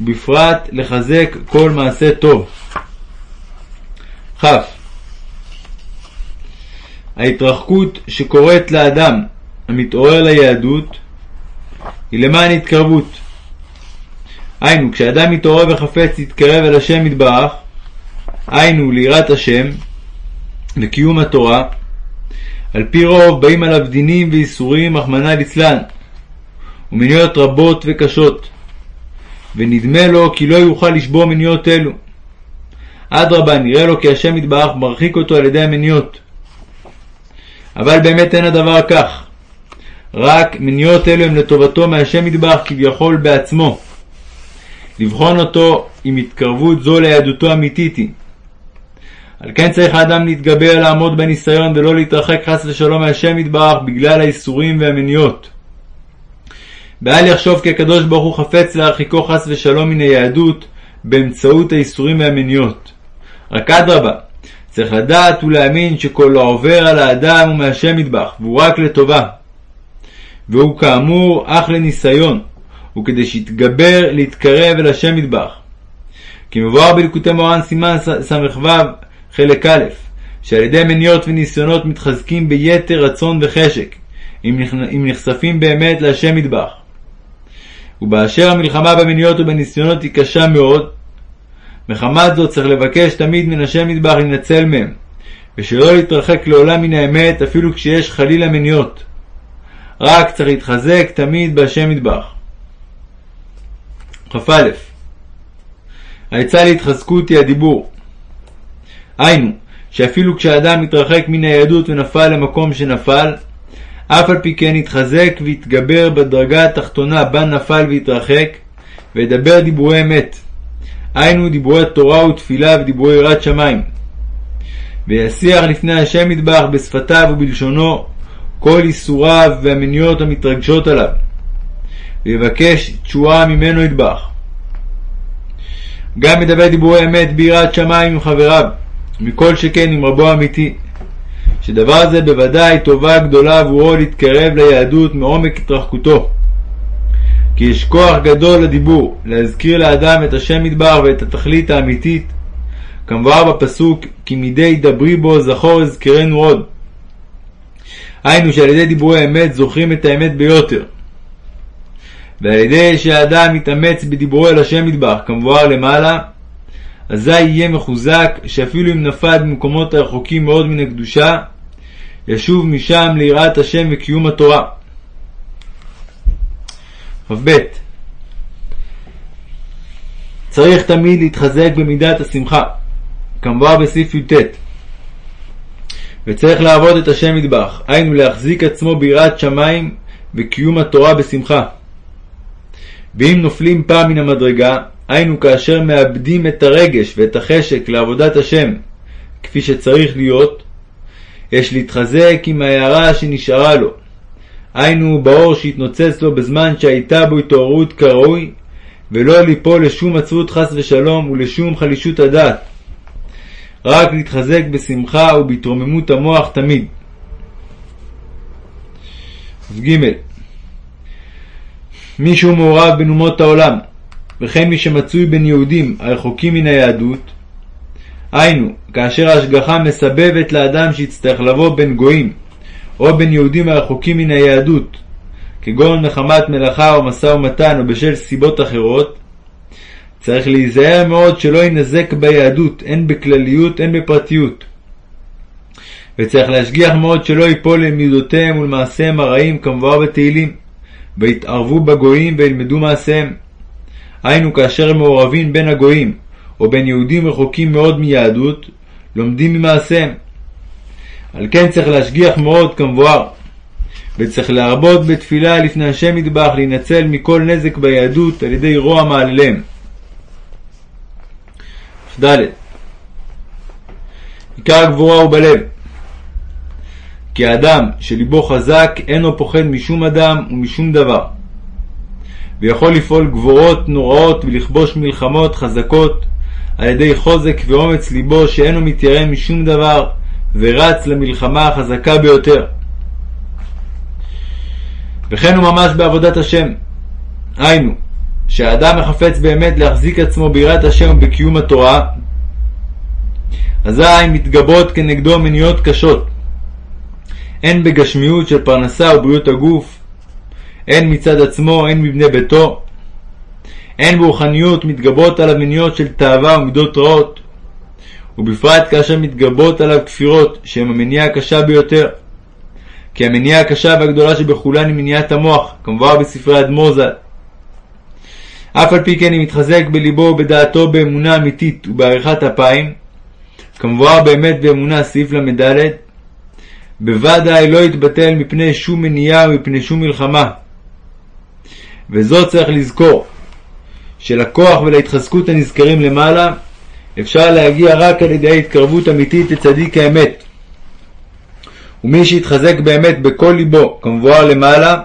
ובפרט לחזק כל מעשה טוב. כ. ההתרחקות שקורית לאדם המתעורר ליהדות היא למען התקרבות. היינו, כשאדם מתעורר וחפץ להתקרב אל השם יתברך, היינו ליראת השם וקיום התורה, על פי רוב באים עליו דינים ואיסורים, רחמנא ליצלן, ומניות רבות וקשות, ונדמה לו כי לא יוכל לשבור מניות אלו. אדרבה, נראה לו כי השם יתברך מרחיק אותו על ידי המניות. אבל באמת אין הדבר כך. רק מניות אלו הם לטובתו מהשם יתברך כביכול בעצמו. לבחון אותו עם התקרבות זו ליהדותו אמיתית היא. על כן צריך האדם להתגבר לעמוד בניסיון ולא להתרחק חס ושלום מהשם יתברך בגלל האיסורים והמניות. ואל יחשוב כי הקדוש ברוך הוא חפץ להרחיקו חס ושלום מן היהדות באמצעות האיסורים והמניות. רק אדרבה, צריך לדעת ולהאמין שכל העובר על האדם הוא מהשם יתברך, והוא רק לטובה. והוא כאמור אך לניסיון, וכדי שיתגבר להתקרב אל השם יתברך. כי מבואר בליקוטי מורן סימן ס"ו חלק א', שעל ידי מניות וניסיונות מתחזקים ביתר רצון וחשק, אם נחשפים באמת להשם מטבח. ובאשר המלחמה במניות ובניסיונות היא קשה מאוד, מחמת זאת צריך לבקש תמיד מן השם מטבח לנצל מהם, ושלא להתרחק לעולם מן האמת אפילו כשיש חלילה מניות. רק צריך להתחזק תמיד בהשם מטבח. כ"א העצה להתחזקות היא הדיבור. היינו, שאפילו כשאדם מתרחק מן היהדות ונפל למקום שנפל, אף על פי כן יתחזק ויתגבר בדרגה התחתונה בה נפל ויתרחק, וידבר דיבורי אמת. היינו דיבורי תורה ותפילה ודיבורי יראת שמיים. וישיח לפני השם מטבח בשפתיו ובלשונו כל איסוריו והמניות המתרגשות עליו, ויבקש תשועה ממנו יטבח. גם מדבר דיבורי אמת ביראת שמיים עם חבריו, מכל שכן עם רבו האמיתי, שדבר זה בוודאי טובה גדולה עבורו להתקרב ליהדות מעומק התרחקותו. כי יש כוח גדול לדיבור, להזכיר לאדם את השם מדבר ואת התכלית האמיתית, כמבואר בפסוק כי מדי דברי בו זכור אזכרנו עוד. היינו שעל ידי דיבורי אמת זוכרים את האמת ביותר. ועל ידי שהאדם מתאמץ בדיבורו אל השם מטבח, כמבואר למעלה, אזי יהיה מחוזק, שאפילו אם נפל במקומות הרחוקים מאוד מן הקדושה, ישוב משם ליראת השם וקיום התורה. כ"ב צריך תמיד להתחזק במידת השמחה, כמובן בסעיף י"ט, וצריך לעבוד את השם מטבח, היינו להחזיק עצמו ביראת שמיים וקיום התורה בשמחה. ואם נופלים פעם מן המדרגה, היינו כאשר מאבדים את הרגש ואת החשק לעבודת השם כפי שצריך להיות, יש להתחזק עם ההערה שנשארה לו, היינו באור שהתנוצץ לו בזמן שהייתה בו התעוררות כראוי, ולא ליפול לשום עצבות חס ושלום ולשום חלישות הדעת. רק להתחזק בשמחה ובהתרוממות המוח תמיד. ג. מי שהוא מעורב בין העולם, וכן מי שמצוי בין יהודים הרחוקים מן היהדות, היינו, כאשר ההשגחה מסבבת לאדם שיצטרך לבוא בין גויים, או בין יהודים הרחוקים מן היהדות, כגון מחמת מלאכה או משא ומתן או בשל סיבות אחרות, צריך להיזהר מאוד שלא יינזק ביהדות, הן בכלליות הן בפרטיות. וצריך להשגיח מאוד שלא ייפול למידותיהם ולמעשיהם הרעים כמבואר בתהילים, ויתערבו בגויים וילמדו מעשיהם. היינו כאשר הם מעורבים בין הגויים, או בין יהודים רחוקים מאוד מיהדות, לומדים ממעשיהם. על כן צריך להשגיח מאוד כמבואר, וצריך להרבות בתפילה לפני השם מטבח להינצל מכל נזק ביהדות על ידי רוע מעלליהם. ד. עיקר הגבורה הוא בלב. כי האדם שליבו חזק אינו פוחד משום אדם ומשום דבר, ויכול לפעול גבורות נוראות ולכבוש מלחמות חזקות על ידי חוזק ואומץ ליבו שאינו מתיירא משום דבר, ורץ למלחמה החזקה ביותר. וכן הוא ממש בעבודת השם. היינו, שהאדם החפץ באמת להחזיק עצמו ביראת השם ובקיום התורה, אזי מתגברות כנגדו מניעות קשות, הן בגשמיות של פרנסה ובריאות הגוף, הן מצד עצמו, הן מבני ביתו, הן ברוחניות מתגברות עליו מניעות של תאווה ומידות רעות, ובפרט כאשר מתגברות עליו כפירות, שהן המניעה הקשה ביותר. כי המניעה הקשה והגדולה שבכולן היא מניעת המוח, כמובן בספרי אדמו"ר ז"ל. אף על פי כן אם מתחזק בליבו ובדעתו באמונה אמיתית ובעריכת אפיים, כמבואר באמת באמונה סעיף ל"ד, בוודאי לא יתבטל מפני שום מניעה ומפני שום מלחמה. וזאת צריך לזכור, שלכוח ולהתחזקות הנזכרים למעלה, אפשר להגיע רק על ידי התקרבות אמיתית לצדיק האמת. ומי שיתחזק באמת בכל ליבו, כמבואר למעלה,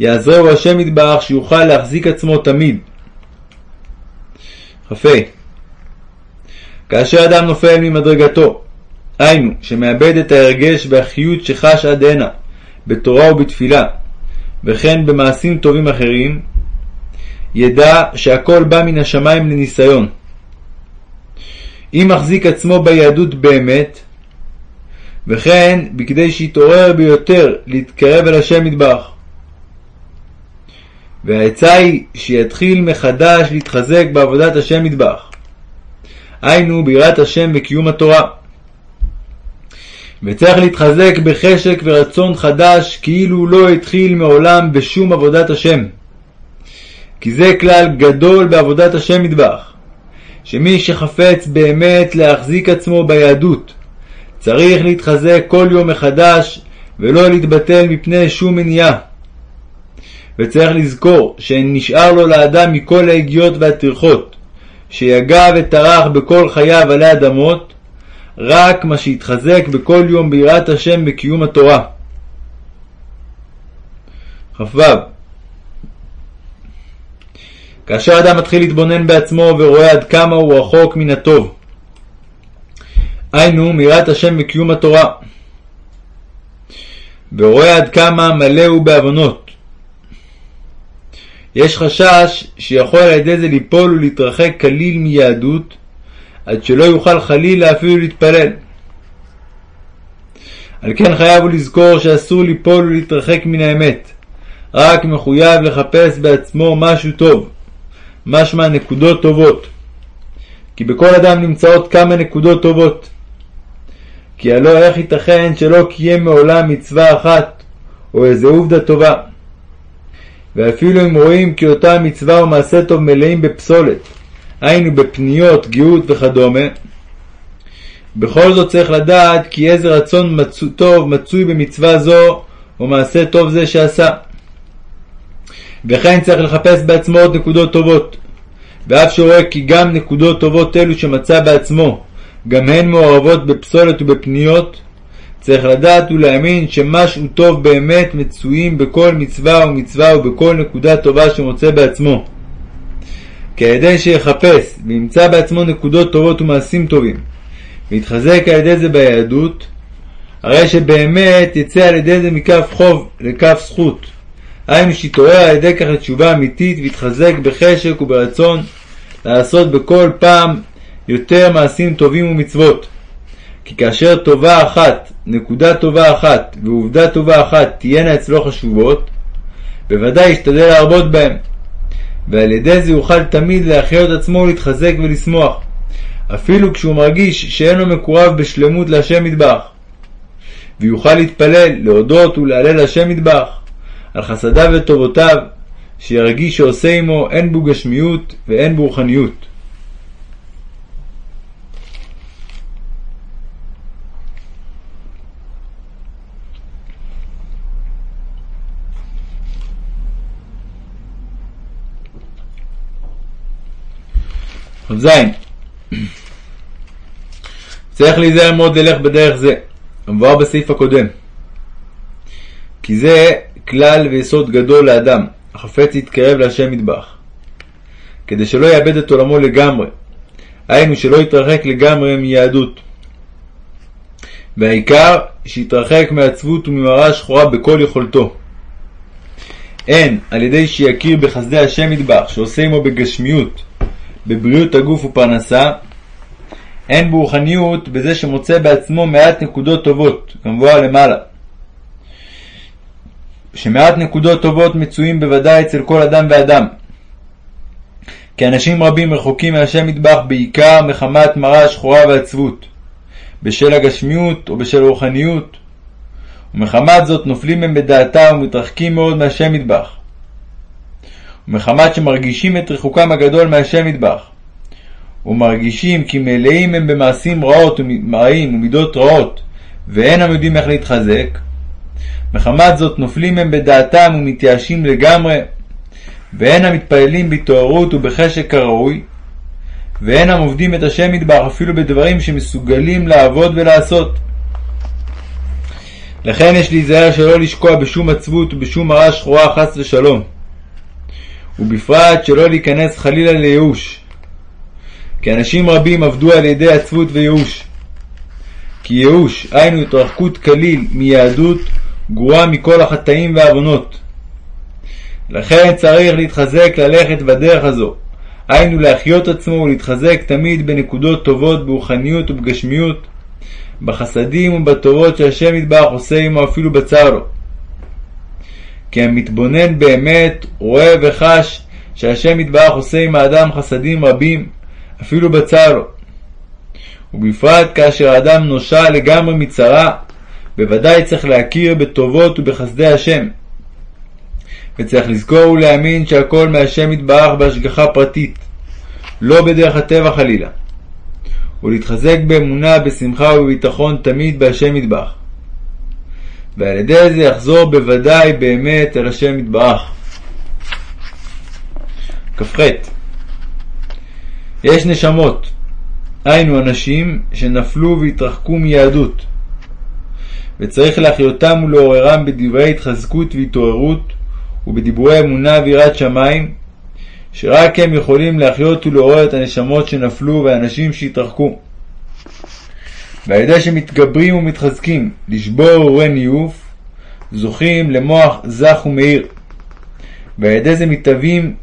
יעזרהו השם יתברך שיוכל להחזיק עצמו תמיד. כ"ה כאשר אדם נופל ממדרגתו, היינו, שמאבד את ההרגש והחיות שחש עד הנה, בתורה ובתפילה, וכן במעשים טובים אחרים, ידע שהכל בא מן השמיים לניסיון. אם מחזיק עצמו ביהדות באמת, וכן בכדי שיתעורר ביותר להתקרב אל השם מטבח. והעצה היא שיתחיל מחדש להתחזק בעבודת השם מטבח. היינו ביראת השם וקיום התורה. וצריך להתחזק בחשק ורצון חדש כאילו לא התחיל מעולם בשום עבודת השם. כי זה כלל גדול בעבודת השם מטבח. שמי שחפץ באמת להחזיק עצמו ביהדות, צריך להתחזק כל יום מחדש ולא להתבטל מפני שום מניעה. וצריך לזכור שנשאר לו לאדם מכל ההגיעות והטרחות, שיגע וטרח בכל חייו עלי אדמות, רק מה שהתחזק בכל יום ביראת השם בקיום התורה. כ"ו כאשר אדם מתחיל להתבונן בעצמו ורואה עד כמה הוא רחוק מן הטוב, היינו מיראת השם וקיום התורה, ורואה עד כמה מלא הוא בעוונות. יש חשש שיכול על ידי זה ליפול ולהתרחק כליל מיהדות, עד שלא יוכל חלילה אפילו להתפלל. על כן חייב הוא לזכור שאסור ליפול ולהתרחק מן האמת, רק מחויב לחפש בעצמו משהו טוב, משמע נקודות טובות. כי בכל אדם נמצאות כמה נקודות טובות. כי הלא איך ייתכן שלא קיים מעולם מצווה אחת, או איזה עובדה טובה. ואפילו אם רואים כי אותה מצווה או מעשה טוב מלאים בפסולת, היינו בפניות, גאות וכדומה, בכל זאת צריך לדעת כי איזה רצון מצו, טוב מצוי במצווה זו או מעשה טוב זה שעשה. וכן צריך לחפש בעצמו עוד נקודות טובות. ואף שרואה כי גם נקודות טובות אלו שמצא בעצמו, גם הן מעורבות בפסולת ובפניות, צריך לדעת ולהאמין שמשהו טוב באמת מצויים בכל מצווה ומצווה ובכל נקודה טובה שמוצא בעצמו. כי על ידי שיחפש וימצא בעצמו נקודות טובות ומעשים טובים, ויתחזק על ידי זה ביהדות, הרי שבאמת יצא על ידי זה מכף חוב לכף זכות. היינו שיתעורר על ידי כך לתשובה אמיתית ויתחזק בחשק וברצון לעשות בכל פעם יותר מעשים טובים ומצוות. כי כאשר טובה אחת, נקודה טובה אחת ועובדה טובה אחת תהיינה אצלו חשובות, בוודאי ישתדל להרבות בהם. ועל ידי זה יוכל תמיד להחיות עצמו ולהתחזק ולשמוח, אפילו כשהוא מרגיש שאינו מקורב בשלמות להשם מטבח. ויוכל להתפלל, להודות ולהלל להשם מטבח, על חסדיו וטובותיו, שירגיש שעושה עמו הן בו גשמיות והן בו רוחניות. ז. צריך להיזהר מאוד ללך בדרך זה, המבואר בסעיף הקודם. כי זה כלל ויסוד גדול לאדם, החפץ להתקרב להשם מטבח. כדי שלא יאבד את עולמו לגמרי, היינו שלא יתרחק לגמרי מיהדות. והעיקר, שיתרחק מעצבות וממראה שחורה בכל יכולתו. הן על ידי שיכיר בחסדי השם מטבח, שעושה עמו בגשמיות, בבריאות הגוף ופרנסה, הן ברוחניות בזה שמוצא בעצמו מעט נקודות טובות, כמבואר למעלה. שמעט נקודות טובות מצויים בוודאי אצל כל אדם ואדם. כי אנשים רבים רחוקים מהשם מטבח בעיקר מחמת מראה שחורה ועצבות, בשל הגשמיות או בשל רוחניות, ומחמת זאת נופלים הם בדעתם ומתרחקים מאוד מהשם מטבח. ומחמת שמרגישים את רחוקם הגדול מהשם מטבח, ומרגישים כי מלאים הם במעשים רעות ומרעים ומידות רעות, ואינם יודעים איך להתחזק, מחמת זאת נופלים הם בדעתם ומתייאשים לגמרי, ואינם מתפללים בהתעוררות ובחשק כראוי, ואינם עובדים את השם מטבח אפילו בדברים שמסוגלים לעבוד ולעשות. לכן יש להיזהר שלא לשקוע בשום עצבות ובשום מראה שחורה חס ושלום. ובפרט שלא להיכנס חלילה לייאוש. כי אנשים רבים עבדו על ידי עצבות וייאוש. כי ייאוש, היינו התרחקות כליל מיהדות, גרועה מכל החטאים והעוונות. לכן צריך להתחזק ללכת בדרך הזו, היינו להחיות עצמו ולהתחזק תמיד בנקודות טובות ברוחניות ובגשמיות, בחסדים ובטובות שהשם יתברך עושה עמו אפילו בצר לו. כי המתבונן באמת רואה וחש שהשם יתברך עושה עם האדם חסדים רבים, אפילו בצר לו. ובפרט כאשר האדם נושע לגמרי מצרה, בוודאי צריך להכיר בטובות ובחסדי השם. וצריך לזכור ולהאמין שהכל מהשם יתברך בהשגחה פרטית, לא בדרך הטבע חלילה. ולהתחזק באמונה, בשמחה ובביטחון תמיד בהשם יתברך. ועל ידי זה יחזור בוודאי באמת אל השם יתברך. כ"ח יש נשמות, היינו אנשים שנפלו והתרחקו מיהדות, וצריך להחיותם ולעוררם בדברי התחזקות והתעוררות, ובדיבורי אמונה ויראת שמיים, שרק הם יכולים להחיות ולעורר את הנשמות שנפלו והאנשים שהתרחקו. ועל ידי שמתגברים ומתחזקים לשבור עוררי ניאוף, זוכים למוח זך ומאיר. ועל ידי זה מתהווים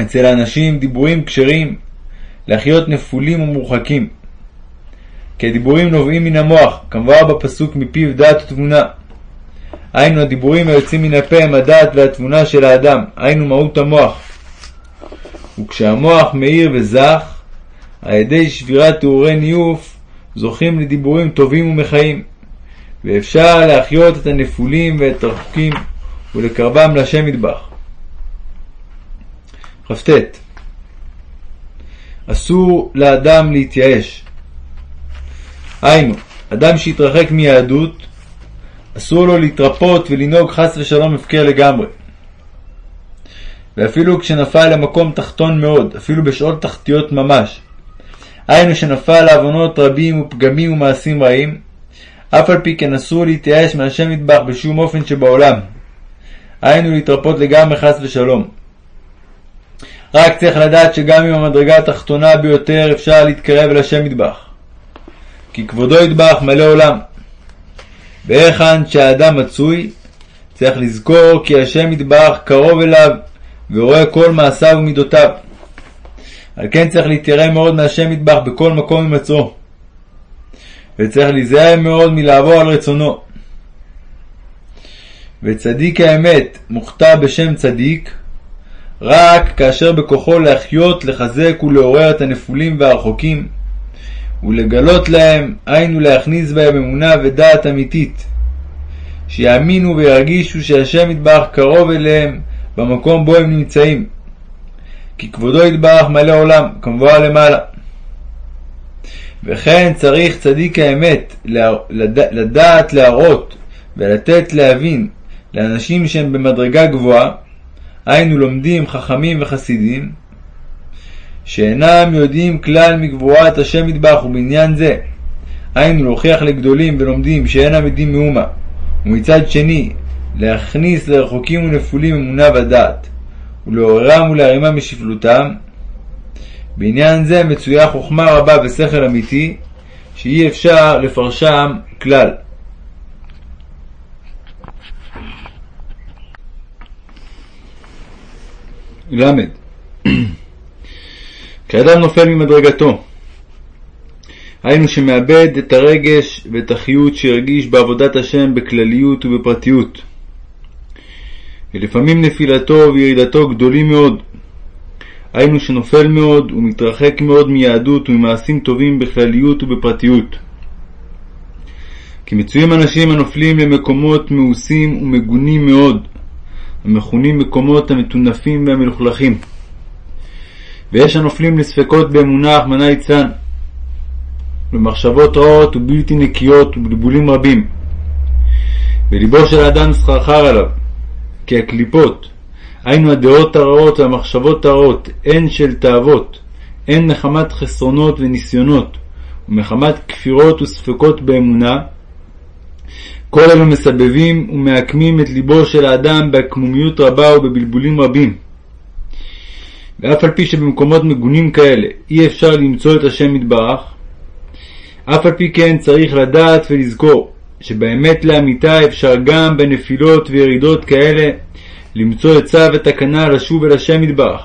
אצל האנשים דיבורים כשרים להחיות נפולים ומורחקים. כי הדיבורים נובעים מן המוח, כמובן בפסוק מפיו דעת ותבונה. היינו הדיבורים היוצאים מן הפה הם הדעת והתבונה של האדם, היינו מהות המוח. וכשהמוח מאיר וזך, על ידי שבירת תיאורי ניוף, זוכים לדיבורים טובים ומחיים, ואפשר להחיות את הנפולים ואת הרחוקים ולקרבם לשם מטבח. כ"ט אסור לאדם להתייאש. היינו, אדם שהתרחק מיהדות, אסור לו להתרפות ולנהוג חס ושלום הפקר לגמרי. ואפילו כשנפל למקום תחתון מאוד, אפילו בשעות תחתיות ממש, היינו שנפל לעוונות רבים ופגמים ומעשים רעים, אף על פי כן אסור להתייאש מהשם מטבח בשום אופן שבעולם. היינו להתרפות לגמרי חס ושלום. רק צריך לדעת שגם עם המדרגה התחתונה ביותר אפשר להתקרב אל השם מטבח. כי כבודו יטבח מלא עולם. והיכן שהאדם מצוי, צריך לזכור כי השם יטבח קרוב אליו, ורואה כל מעשיו ומידותיו. על כן צריך להתיירא מאוד מהשם מטבח בכל מקום הימצאו. וצריך להיזהר מאוד מלעבור על רצונו. וצדיק האמת מוכתר בשם צדיק, רק כאשר בכוחו להחיות, לחזק ולעורר את הנפולים והרחוקים, ולגלות להם, היינו להכניס בהם אמונה ודעת אמיתית, שיאמינו וירגישו שהשם יתברך קרוב אליהם במקום בו הם נמצאים, כי כבודו יתברך מלא עולם, כמבואר למעלה. וכן צריך צדיק האמת לדעת להראות ולתת להבין לאנשים שהם במדרגה גבוהה, היינו לומדים חכמים וחסידים, שאינם יודעים כלל מגבורת השם יתברך ובעניין זה, היינו להוכיח לגדולים ולומדים שאינם יודעים מאומה, ומצד שני להכניס לרחוקים ונפולים אמונה ודעת, ולעוררם ולהרימם משפלותם, בעניין זה מצויה חוכמה רבה ושכל אמיתי, שאי אפשר לפרשם כלל. ל. כשאדם נופל ממדרגתו, היינו שמאבד את הרגש ואת החיות שהרגיש בעבודת השם בכלליות ובפרטיות. ולפעמים נפילתו וירידתו גדולים מאוד, היינו שנופל מאוד ומתרחק מאוד מיהדות וממעשים טובים בכלליות ובפרטיות. כי מצויים אנשים הנופלים למקומות מאוסים ומגונים מאוד, המכונים מקומות המטונפים והמלוכלכים. ויש הנופלים לספקות באמונה, אחמנה יצלן, במחשבות רעות ובלתי נקיות ובלבולים רבים. וליבו של האדם סחרחר עליו, כי הקליפות, היינו הדעות הרעות והמחשבות הרעות, הן של תאוות, הן מחמת חסרונות וניסיונות, ומחמת כפירות וספקות באמונה, כל אלו מסבבים ומעקמים את ליבו של האדם בעקמומיות רבה ובבלבולים רבים. ואף על פי שבמקומות מגונים כאלה אי אפשר למצוא את השם יתברך, אף על פי כן צריך לדעת ולזכור שבאמת לאמיתה אפשר גם בנפילות וירידות כאלה למצוא עצה ותקנה לשוב אל השם יתברך,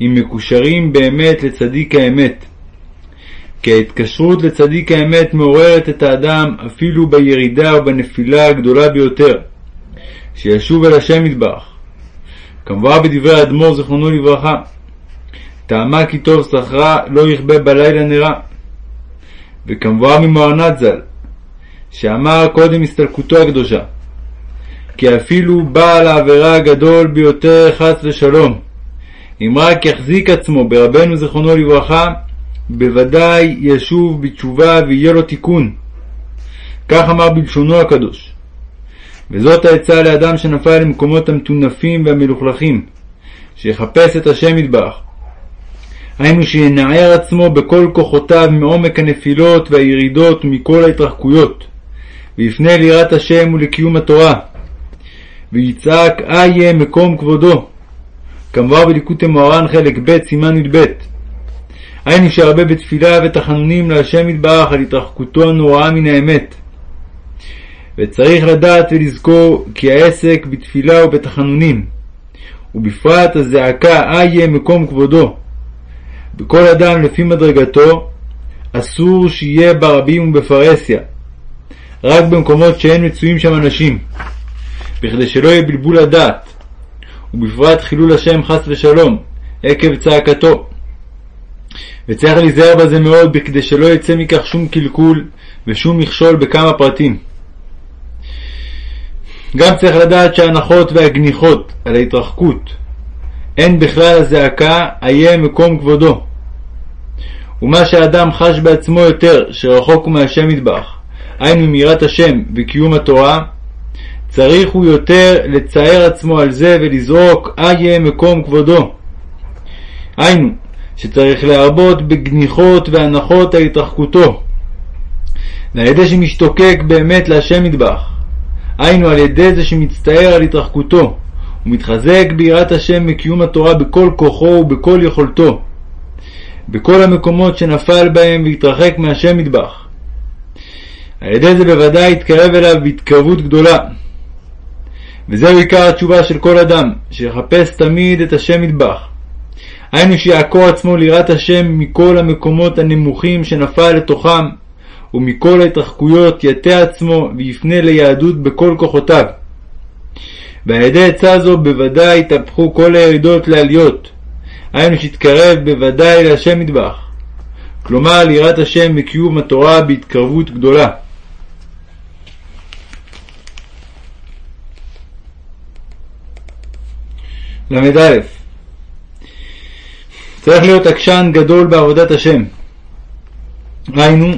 אם מקושרים באמת לצדיק האמת. כי ההתקשרות לצדיק האמת מעוררת את האדם אפילו בירידה ובנפילה הגדולה ביותר, שישוב אל השם יתברך. כמובן בדברי האדמו"ר זיכרונו לברכה, טעמה כי טוב שכרה לא יכבה בלילה נרה. וכמובן ממוהרנת ז"ל, שאמר קודם הסתלקותו הקדושה, כי אפילו בעל העבירה הגדול ביותר חס ושלום, אם רק יחזיק עצמו ברבנו זיכרונו לברכה, בוודאי ישוב בתשובה ויהיה לו תיקון. כך אמר בלשונו הקדוש. וזאת העצה לאדם שנפל למקומות המטונפים והמלוכלכים, שיחפש את השם יתברך. היינו שינער עצמו בכל כוחותיו מעומק הנפילות והירידות ומכל ההתרחקויות, ויפנה ליראת השם ולקיום התורה, ויצעק איה מקום כבודו, כמובן בליקוטי מוהר"ן חלק ב' סימן י"ב. היינו שהרבה בתפילה ותחנונים להשם יתברך על התרחקותו הנוראה מן האמת. וצריך לדעת ולזכור כי העסק בתפילה ובתחנונים, ובפרט הזעקה איה מקום כבודו, בכל אדם לפי מדרגתו, אסור שיהיה ברבים ובפרהסיה, רק במקומות שאין מצויים שם אנשים, בכדי שלא יהיה בלבול הדעת, ובפרט חילול השם חס ושלום, עקב צעקתו. וצריך להיזהר בזה מאוד, בכדי שלא יצא מכך שום קלקול ושום מכשול בכמה פרטים. גם צריך לדעת שההנחות והגניחות על ההתרחקות אין בכלל הזעקה איה מקום כבודו. ומה שהאדם חש בעצמו יותר שרחוק הוא מהשם יתברך, היינו מיראת השם וקיום התורה, צריך הוא יותר לצער עצמו על זה ולזרוק איה מקום כבודו. היינו, שצריך להרבות בגניחות והנחות ההתרחקותו, ועל ידי שמשתוקק באמת להשם יתברך, היינו על ידי זה שמצטער על התרחקותו, ומתחזק ביראת השם מקיום התורה בכל כוחו ובכל יכולתו, בכל המקומות שנפל בהם והתרחק מהשם יתברך. על ידי זה בוודאי יתקרב אליו בהתקרבות גדולה. וזהו עיקר התשובה של כל אדם, שיחפש תמיד את השם יתברך. היינו שיעקור עצמו ליראת השם מכל המקומות הנמוכים שנפל לתוכם, ומכל ההתרחקויות יטה עצמו ויפנה ליהדות בכל כוחותיו. ועל ידי עצה זו בוודאי יתהפכו כל הירידות לעליות, היינו שיתקרב בוודאי להשם מטבח, כלומר ליראת השם וקיום התורה בהתקרבות גדולה. ל"א צריך להיות עקשן גדול בעבודת השם. היינו,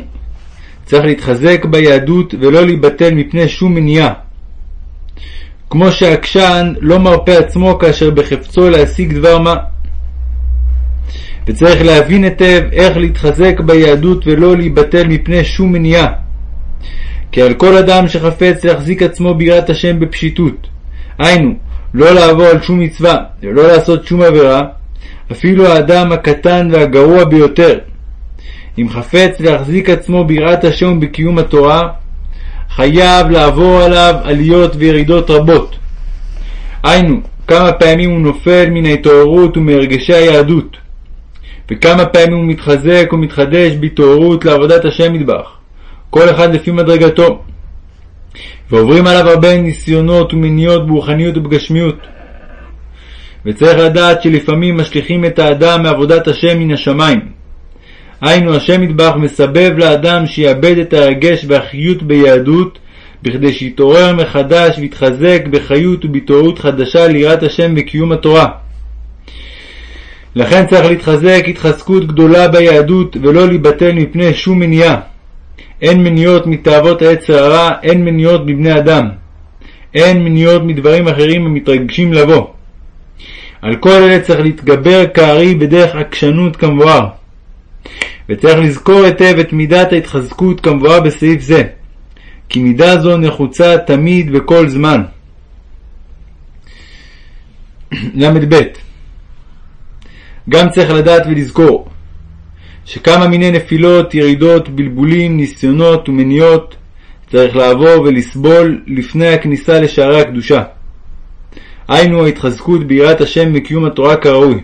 צריך להתחזק ביהדות ולא להיבטל מפני שום מניעה. כמו שעקשן לא מרפה עצמו כאשר בחפצו להשיג דבר מה. וצריך להבין היטב איך להתחזק ביהדות ולא להיבטל מפני שום מניעה. כי על כל אדם שחפץ להחזיק עצמו ביראת השם בפשיטות, היינו, לא לעבור על שום מצווה ולא לעשות שום עבירה, אפילו האדם הקטן והגרוע ביותר, אם חפץ להחזיק עצמו ביראת השם ובקיום התורה, חייב לעבור עליו עליות וירידות רבות. היינו, כמה פעמים הוא נופל מן ההתעוררות ומהרגשי היהדות, וכמה פעמים הוא מתחזק ומתחדש בהתעוררות לעבודת השם מטבח, כל אחד לפי מדרגתו. ועוברים עליו הרבה ניסיונות ומניעות ברוחניות ובגשמיות. וצריך לדעת שלפעמים משליכים את האדם מעבודת השם מן השמיים. היינו השם מטבח מסבב לאדם שיאבד את הרגש והחיות ביהדות, בכדי שיתעורר מחדש ויתחזק בחיות ובהתעוררות חדשה ליראת השם וקיום התורה. לכן צריך להתחזק התחזקות גדולה ביהדות ולא להיבטל מפני שום מניעה. אין מניעות מתאוות העץ הרע, אין מניעות מבני אדם. אין מניעות מדברים אחרים המתרגשים לבוא. על כל אלה צריך להתגבר כארי בדרך עקשנות כמבואר. וצריך לזכור היטב את מידת ההתחזקות כמבואר בסעיף זה, כי מידה זו נחוצה תמיד וכל זמן. ל"ב גם צריך לדעת ולזכור שכמה מיני נפילות, ירידות, בלבולים, ניסיונות ומניעות צריך לעבור ולסבול לפני הכניסה לשערי הקדושה. היינו ההתחזקות ביראת השם וקיום התורה כראוי.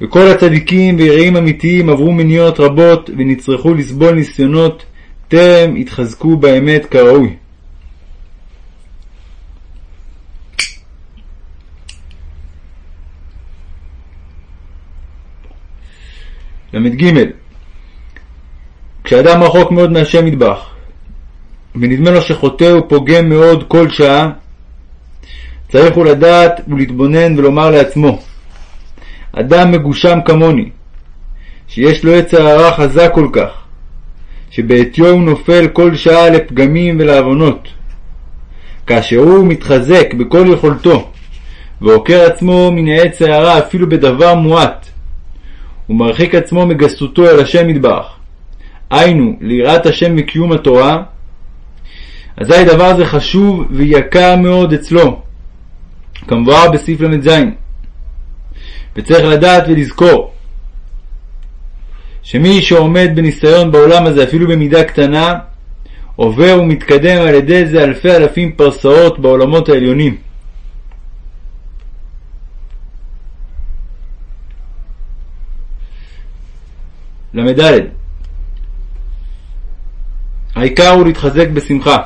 וכל הצדיקים ויראים אמיתיים עברו מניעות רבות ונצרכו לסבול ניסיונות טרם התחזקו באמת כראוי. ל"ג כשאדם רחוק מאוד מהשם מטבח, ונדמה לו שחוטא ופוגם מאוד כל שעה, צריך הוא לדעת ולהתבונן ולומר לעצמו, אדם מגושם כמוני, שיש לו יצר הרע חזק כל כך, שבעטיו הוא נופל כל שעה לפגמים ולעוונות, כאשר הוא מתחזק בכל יכולתו, ועוקר עצמו מן העץ הרע אפילו בדבר מועט, ומרחיק עצמו מגסותו אל השם יתברך, היינו ליראת השם וקיום התורה, אזי דבר זה חשוב ויקר מאוד אצלו, כמבואר בסעיף ל"ז. וצריך לדעת ולזכור שמי שעומד בניסיון בעולם הזה אפילו במידה קטנה, עובר ומתקדם על ידי זה אלפי אלפים פרסאות בעולמות העליונים. ל"ד העיקר הוא להתחזק בשמחה,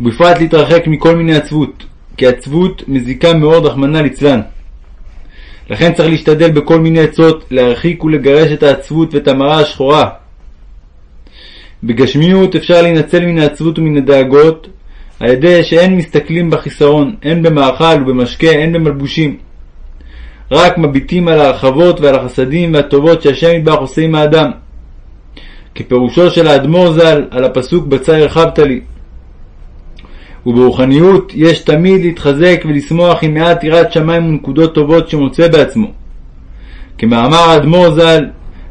ובפרט להתרחק מכל מיני עצבות, כי עצבות מזיקה מאוד רחמנא ליצלן. לכן צריך להשתדל בכל מיני עצות להרחיק ולגרש את העצבות ואת המראה השחורה. בגשמיות אפשר להינצל מן העצבות ומן הדאגות על ידי שאין מסתכלים בחיסרון, הן במאכל ובמשקה, הן במלבושים. רק מביטים על ההרחבות ועל החסדים והטובות שהשם יתברך עושה עם האדם. כפירושו של האדמו"ר ז"ל על הפסוק בצע הרחבת לי. וברוחניות יש תמיד להתחזק ולשמוח עם מעט יראת שמיים ונקודות טובות שמוצא בעצמו. כמאמר האדמו"ר ז"ל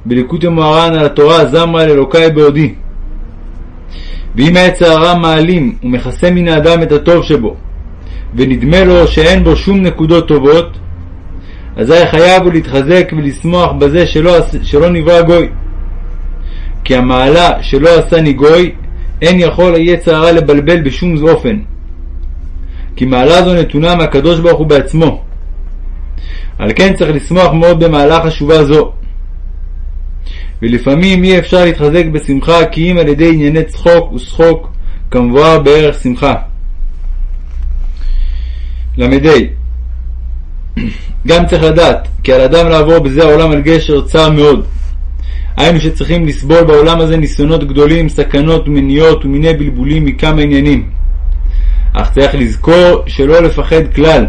בליקוטי מוהר"ן על התורה זמרה אל אלוקי בעודי. ואם העץ הרע מעלים ומכסה מן האדם את הטוב שבו, ונדמה לו שאין בו שום נקודות טובות, אזי חייב הוא להתחזק ולשמוח בזה שלא, שלא נברא גוי. כי המעלה שלא עשני גוי, אין יכול היצר הרע לבלבל בשום אופן. כי מעלה זו נתונה מהקדוש ברוך הוא בעצמו. על כן צריך לשמוח מאוד במעלה חשובה זו. ולפעמים אי אפשר להתחזק בשמחה כי אם על ידי ענייני צחוק ושחוק כמבואר בערך שמחה. ל"ה גם צריך לדעת כי על אדם לעבור בזה העולם על גשר צר מאוד. היינו שצריכים לסבול בעולם הזה ניסיונות גדולים, סכנות ומניעות ומיני בלבולים מכמה עניינים. אך צריך לזכור שלא לפחד כלל.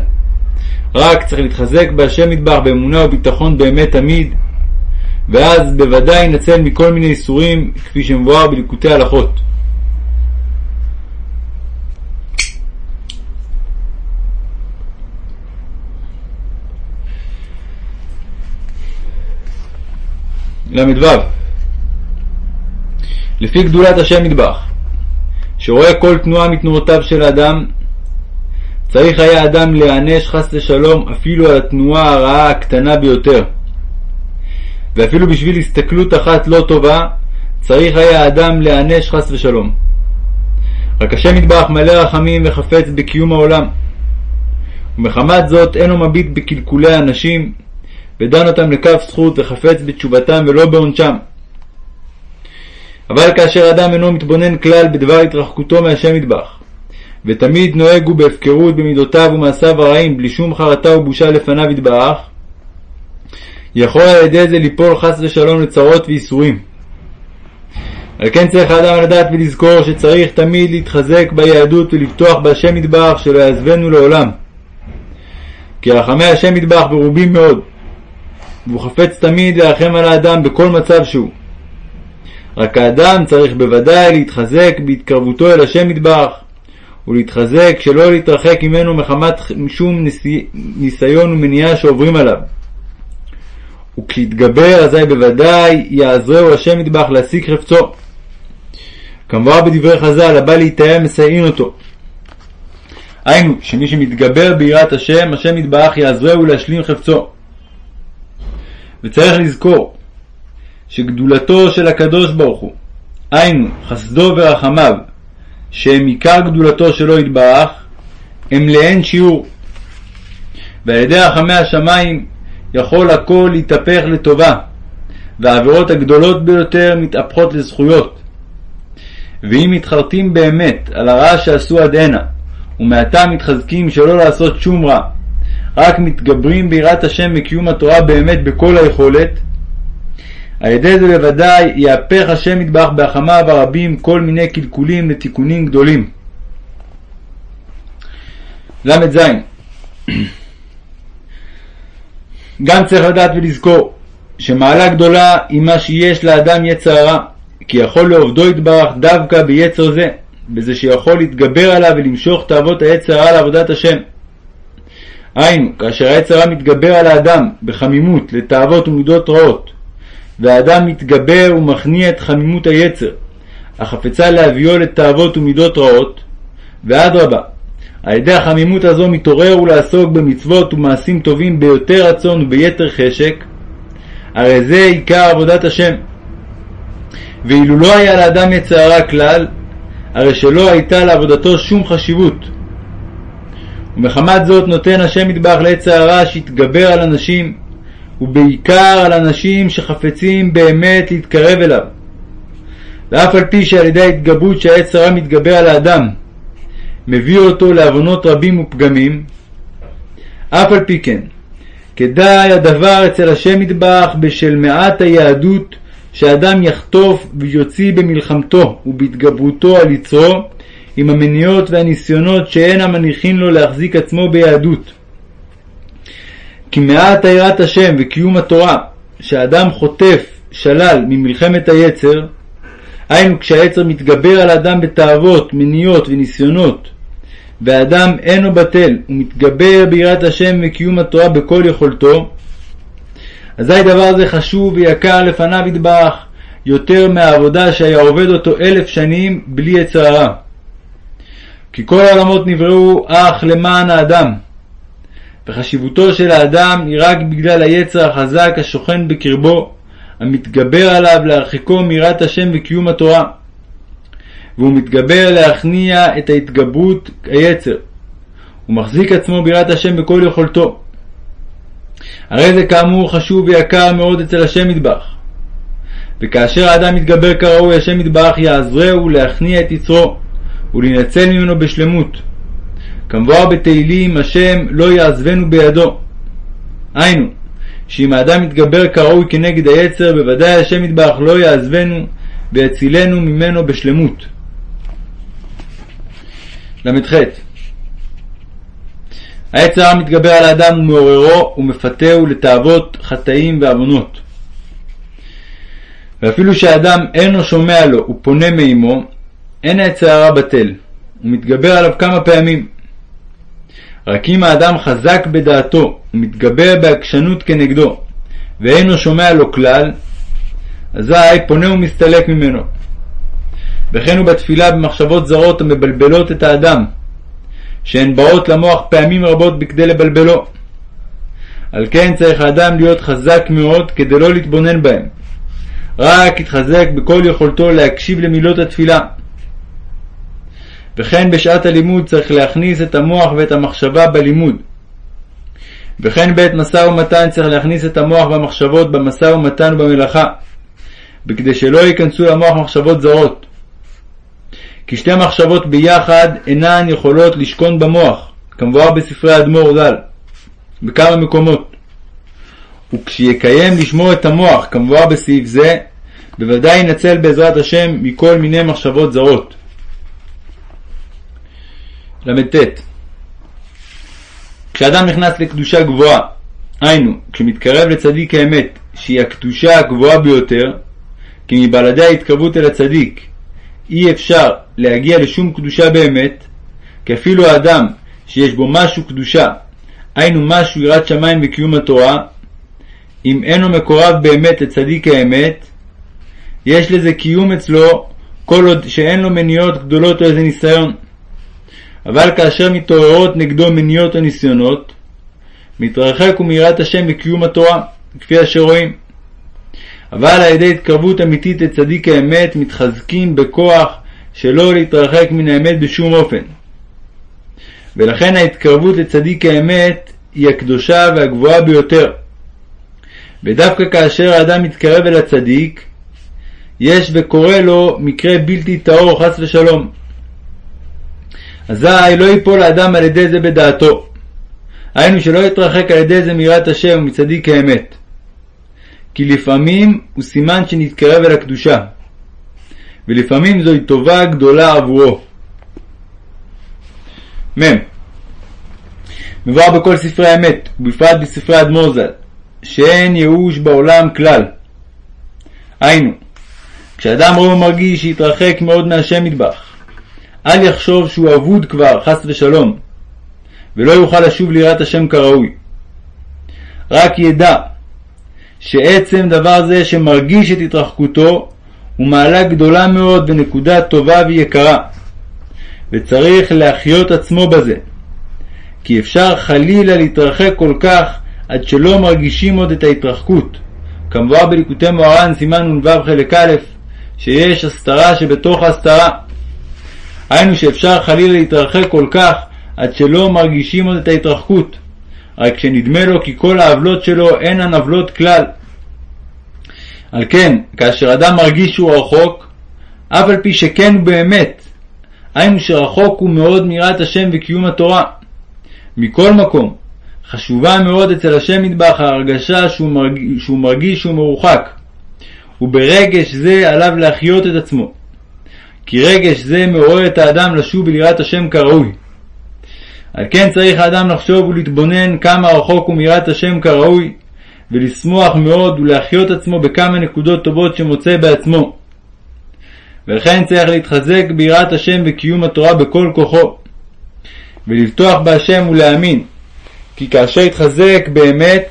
רק צריך להתחזק בהשם מטבח באמונה וביטחון באמת תמיד, ואז בוודאי ינצל מכל מיני איסורים, כפי שמבואר בליקוטי הלכות. ל"ו לפי גדולת השם מטבח, שרואה כל תנועה מתנועותיו של האדם, צריך היה אדם להיענש חס ושלום אפילו על התנועה הרעה הקטנה ביותר. ואפילו בשביל הסתכלות אחת לא טובה, צריך היה האדם להיענש חס ושלום. רק השם יתברך מלא רחמים וחפץ בקיום העולם. ומחמת זאת אינו מביט בקלקולי האנשים, ודן אותם לכף זכות וחפץ בתשובתם ולא בעונשם. אבל כאשר אדם אינו מתבונן כלל בדבר התרחקותו מהשם יתברך, ותמיד נוהג הוא בהפקרות במידותיו ומעשיו הרעים בלי שום חרטה ובושה לפניו יתברך, יכול על ידי זה ליפול חס ושלום לצרות וייסורים. על כן צריך האדם לדעת ולזכור שצריך תמיד להתחזק ביהדות ולבטוח בהשם יתברך שלא יעזבנו לעולם. כי רחמי השם יתברך ברובים מאוד, והוא חפץ תמיד להרחם על האדם בכל מצב שהוא. רק האדם צריך בוודאי להתחזק בהתקרבותו אל השם יתברך, ולהתחזק שלא להתרחק ממנו מחמת שום ניסיון ומניעה שעוברים עליו. וכשיתגבר אזי בוודאי יעזרהו השם יתברך להשיג חפצו. כמובן בדברי חז"ל, הבא להיטעם מסייעין אותו. היינו, שמי שמתגבר ביראת השם, השם יתברך יעזרהו להשלים חפצו. וצריך לזכור שגדולתו של הקדוש ברוך הוא, היינו חסדו ורחמיו, שהם עיקר גדולתו שלו יתברך, הם לאין שיעור. ועל ידי רחמי השמיים יכול הכל להתהפך לטובה, והעבירות הגדולות ביותר מתהפכות לזכויות. ואם מתחרטים באמת על הרע שעשו עד הנה, ומעתה מתחזקים שלא לעשות שום רע, רק מתגברים ביראת השם וקיום התורה באמת בכל היכולת, על ידי זה בוודאי יהפך השם יתברך בהחמיו הרבים כל מיני קלקולים לתיקונים גדולים. ל"ז גם צריך לדעת ולזכור שמעלה גדולה היא מה שיש לאדם יצר הרע, כי יכול לעובדו יתברך דווקא ביצר זה, בזה שיכול להתגבר עליו ולמשוך תאוות היצר הרע לעבודת השם. היינו, כאשר העץ הרע מתגבר על האדם בחמימות לתאוות ומידות רעות, והאדם מתגבר ומכניע את חמימות היצר, החפצה להביאו לתאוות ומידות רעות, ואדרבה, על ידי החמימות הזו מתעורר ולעסוק במצוות ומעשים טובים ביותר רצון וביתר חשק, הרי זה עיקר עבודת השם. ואילו לא היה לאדם יצר הרע כלל, הרי שלא הייתה לעבודתו שום חשיבות. ומחמת זאת נותן השם מטבח לעץ הרע שיתגבר על אנשים, ובעיקר על אנשים שחפצים באמת להתקרב אליו. ואף על פי שעל ידי ההתגברות שהעץ הרע מתגבר על האדם, מביא אותו לעוונות רבים ופגמים, אף על פי כן, כדאי הדבר אצל השם מטבח בשל מעט היהדות שאדם יחטוף ויוציא במלחמתו ובהתגברותו על יצרו עם המניעות והניסיונות שאין המניחין לו להחזיק עצמו ביהדות. כי מעט היראת השם וקיום התורה שהאדם חוטף שלל ממלחמת היצר, היינו כשהיצר מתגבר על האדם בתאוות, מניעות וניסיונות, והאדם אינו בטל ומתגבר ביראת השם וקיום התורה בכל יכולתו, אזי דבר זה חשוב ויקר לפניו ידבח יותר מהעבודה שהיה עובד אותו אלף שנים בלי יצר הרע. כי כל העולמות נבראו אך למען האדם, וחשיבותו של האדם היא רק בגלל היצר החזק השוכן בקרבו, המתגבר עליו להרחיקו מיראת השם וקיום התורה. והוא מתגבר להכניע את ההתגברות היצר, ומחזיק עצמו ביראת השם בכל יכולתו. הרי זה כאמור חשוב ויקר מאוד אצל השם מטבח. וכאשר האדם מתגבר כראוי, השם מטבח יעזרהו להכניע את יצרו, ולהינצל ממנו בשלמות. כמבואר בתהילים, השם לא יעזבנו בידו. היינו, שאם האדם מתגבר כראוי כנגד היצר, בוודאי השם מטבח לא יעזבנו ויצילנו ממנו בשלמות. ל"ח העץ הרע מתגבר על האדם ומעוררו ומפתהו לתאוות חטאים ועוונות. ואפילו שהאדם אינו שומע לו ופונה מעמו, אין העץ הרע בטל, הוא מתגבר עליו כמה פעמים. רק אם האדם חזק בדעתו ומתגבר בעקשנות כנגדו, ואינו שומע לו כלל, אזי פונה ומסתלק ממנו. וכן הוא בתפילה במחשבות זרות המבלבלות את האדם, שהן באות למוח פעמים רבות בכדי לבלבלו. על כן צריך האדם להיות חזק מאוד כדי לא להתבונן בהם. רק יתחזק בכל יכולתו להקשיב למילות התפילה. וכן בשעת הלימוד צריך להכניס את המוח ואת המחשבה בלימוד. וכן בעת משא ומתן צריך להכניס את המוח והמחשבות במשא ומתן ובמלאכה, בכדי שלא ייכנסו למוח מחשבות זרות. כי שתי מחשבות ביחד אינן יכולות לשכון במוח, כמבואר בספרי האדמו"ר ז"ל, בכמה מקומות. וכשיקיים לשמור את המוח, כמבואר בסעיף זה, בוודאי ינצל בעזרת השם מכל מיני מחשבות זרות. ל"ט כשאדם נכנס לקדושה גבוהה, היינו, כשמתקרב לצדיק האמת, שהיא הקדושה הגבוהה ביותר, כי מבלעדי ההתקרבות אל הצדיק אי אפשר להגיע לשום קדושה באמת, כי אפילו האדם שיש בו משהו קדושה, היינו משהו יראת שמיים וקיום התורה, אם אינו מקורב באמת לצדיק האמת, יש לזה קיום אצלו כל עוד שאין לו מניעות גדולות או איזה ניסיון. אבל כאשר מתעוררות נגדו מניעות או ניסיונות, מתרחק הוא מיראת השם וקיום התורה, כפי אשר רואים. אבל על ידי התקרבות אמיתית לצדיק האמת מתחזקים בכוח שלא להתרחק מן האמת בשום אופן. ולכן ההתקרבות לצדיק האמת היא הקדושה והגבוהה ביותר. ודווקא כאשר האדם מתקרב אל הצדיק, יש וקורא לו מקרה בלתי טהור חס ושלום. אזי לא ייפול האדם על ידי זה בדעתו. היינו שלא יתרחק על ידי זה מיראת השם ומצדיק האמת. כי לפעמים הוא סימן שנתקרב אל הקדושה, ולפעמים זוהי טובה גדולה עבורו. מ. מבואר בכל ספרי האמת, ובפרט בספרי אדמו"ר ז"ל, שאין ייאוש בעולם כלל. היינו, כשאדם רואה ומרגיש שהתרחק מאוד מהשם מטבח, אל יחשוב שהוא אבוד כבר, חס ושלום, ולא יוכל לשוב ליראת השם כראוי. רק ידע שעצם דבר זה שמרגיש את התרחקותו הוא מעלה גדולה מאוד ונקודה טובה ויקרה, וצריך להחיות עצמו בזה, כי אפשר חלילה להתרחק כל כך עד שלא מרגישים עוד את ההתרחקות. כמובן בליקוטי מוהר"ן סימן נ"ו חלק א', שיש הסתרה שבתוך ההסתרה. היינו שאפשר חלילה להתרחק כל כך עד שלא מרגישים עוד את ההתרחקות, רק כשנדמה לו כי כל העוולות שלו אינן עוולות כלל. על כן, כאשר אדם מרגיש שהוא רחוק, אף על פי שכן הוא באמת, היינו שרחוק הוא מאוד מיראת השם וקיום התורה. מכל מקום, חשובה מאוד אצל השם מטבח ההרגשה שהוא מרגיש, שהוא מרגיש שהוא מרוחק, וברגש זה עליו להחיות את עצמו. כי רגש זה מעורר את האדם לשוב בליראת השם כראוי. על כן צריך האדם לחשוב ולהתבונן כמה רחוק הוא מיראת השם כראוי, ולשמוח מאוד ולהחיות עצמו בכמה נקודות טובות שמוצא בעצמו. ולכן צריך להתחזק ביראת השם וקיום התורה בכל כוחו, ולבטוח בהשם ולהאמין, כי כאשר יתחזק באמת,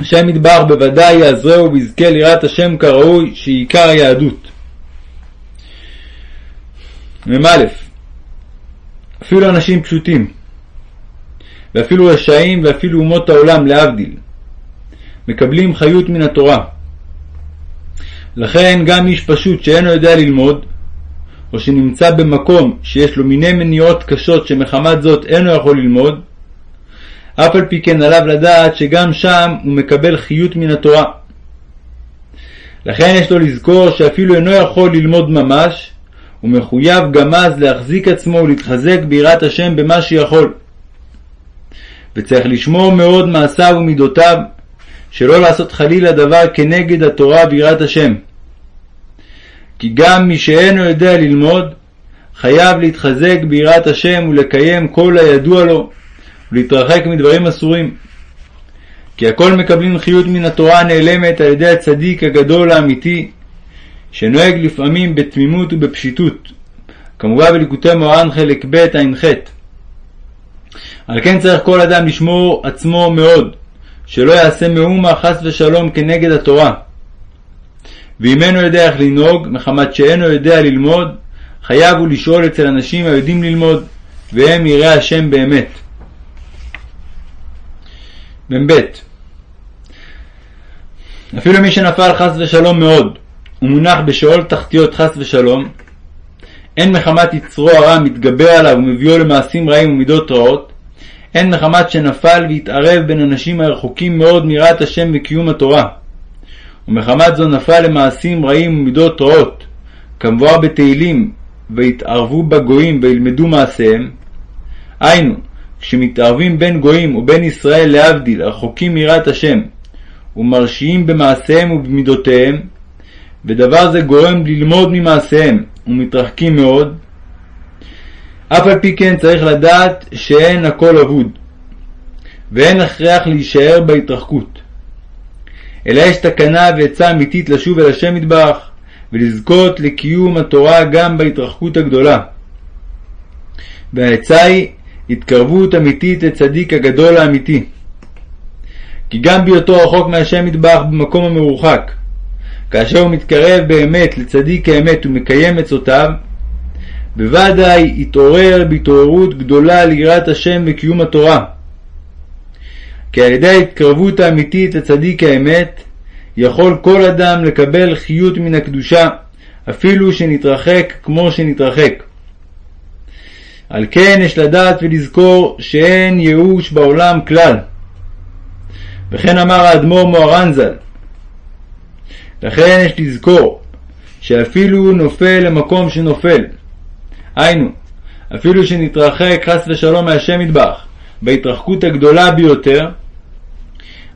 השם ידבר בוודאי יעזרהו ויזכה ליראת השם כראוי, שהיא עיקר היהדות. מ"א אפילו אנשים פשוטים, ואפילו רשעים ואפילו אומות העולם להבדיל, מקבלים חיות מן התורה. לכן גם איש פשוט שאינו יודע ללמוד, או שנמצא במקום שיש לו מיני מניעות קשות שמחמת זאת אינו יכול ללמוד, אף על פי כן עליו לדעת שגם שם הוא מקבל חיות מן התורה. לכן יש לו לזכור שאפילו אינו יכול ללמוד ממש, הוא מחויב גם אז להחזיק עצמו ולהתחזק ביראת השם במה שיכול. וצריך לשמור מאוד מעשיו ומידותיו, שלא לעשות חלילה דבר כנגד התורה ויראת השם. כי גם מי שאינו יודע ללמוד, חייב להתחזק ביראת השם ולקיים כל הידוע לו, ולהתרחק מדברים אסורים. כי הכל מקבלים חיות מן התורה הנעלמת על ידי הצדיק הגדול האמיתי, שנוהג לפעמים בתמימות ובפשיטות, כמובן בליקוטי מוהר"ן חלק ב' ע"ח. על כן צריך כל אדם לשמור עצמו מאוד, שלא יעשה מאומה חס ושלום כנגד התורה. ואם אינו יודע איך לנהוג, מחמת שאינו יודע ללמוד, חייב הוא לשאול אצל אנשים היודעים ללמוד, והם יראי השם באמת. מ"ב אפילו מי שנפל חס ושלום מאוד, ומונח בשאול תחתיות חס ושלום, הן מחמת יצרו הרע מתגבר עליו ומביאו למעשים רעים ומידות רעות, הן מחמת שנפל והתערב בין אנשים הרחוקים מאוד מיראת השם וקיום התורה. ומחמת זו נפל למעשים רעים ומידות רעות, כמבואר בתהילים, ויתערבו בגויים וילמדו מעשיהם. היינו, כשמתערבים בין גויים ובין ישראל להבדיל, רחוקים מיראת השם, ומרשיעים במעשיהם ובמידותיהם, ודבר זה גורם ללמוד ממעשיהם, ומתרחקים מאוד, אף על פי כן צריך לדעת שאין הכל אבוד, ואין הכרח להישאר בהתרחקות. אלא יש תקנה ועצה אמיתית לשוב אל השם יתברך, ולזכות לקיום התורה גם בהתרחקות הגדולה. והעצה היא התקרבות אמיתית לצדיק הגדול האמיתי. כי גם בהיותו רחוק מהשם יתברך במקום המרוחק, כאשר הוא מתקרב באמת לצדיק האמת ומקיים עצותיו, בוודאי יתעורר בהתעוררות גדולה ליראת השם וקיום התורה. כי על ידי ההתקרבות האמיתית לצדיק האמת, יכול כל אדם לקבל חיות מן הקדושה, אפילו שנתרחק כמו שנתרחק. על כן יש לדעת ולזכור שאין ייאוש בעולם כלל. וכן אמר האדמו"ר מוהר"ן ז"ל. לכן יש לזכור שאפילו נופל למקום שנופל, היינו, אפילו שנתרחק חס ושלום מהשם מטבח בהתרחקות הגדולה ביותר,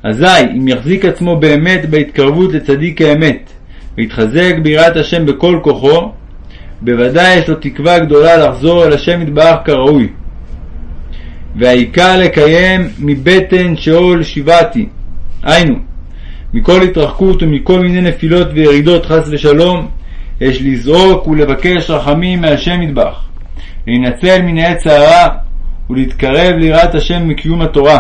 אזי אם יחזיק עצמו באמת בהתקרבות לצדיק האמת, ויתחזק ביראת השם בכל כוחו, בוודאי יש לו תקווה גדולה לחזור אל השם יתברך כראוי. והעיקר לקיים מבטן שאול שיבעתי, היינו, מכל התרחקות ומכל מיני נפילות וירידות חס ושלום, יש לזעוק ולבקש רחמים מהשם יתברך, להינצל מן העץ הרע ולהתקרב ליראת השם מקיום התורה,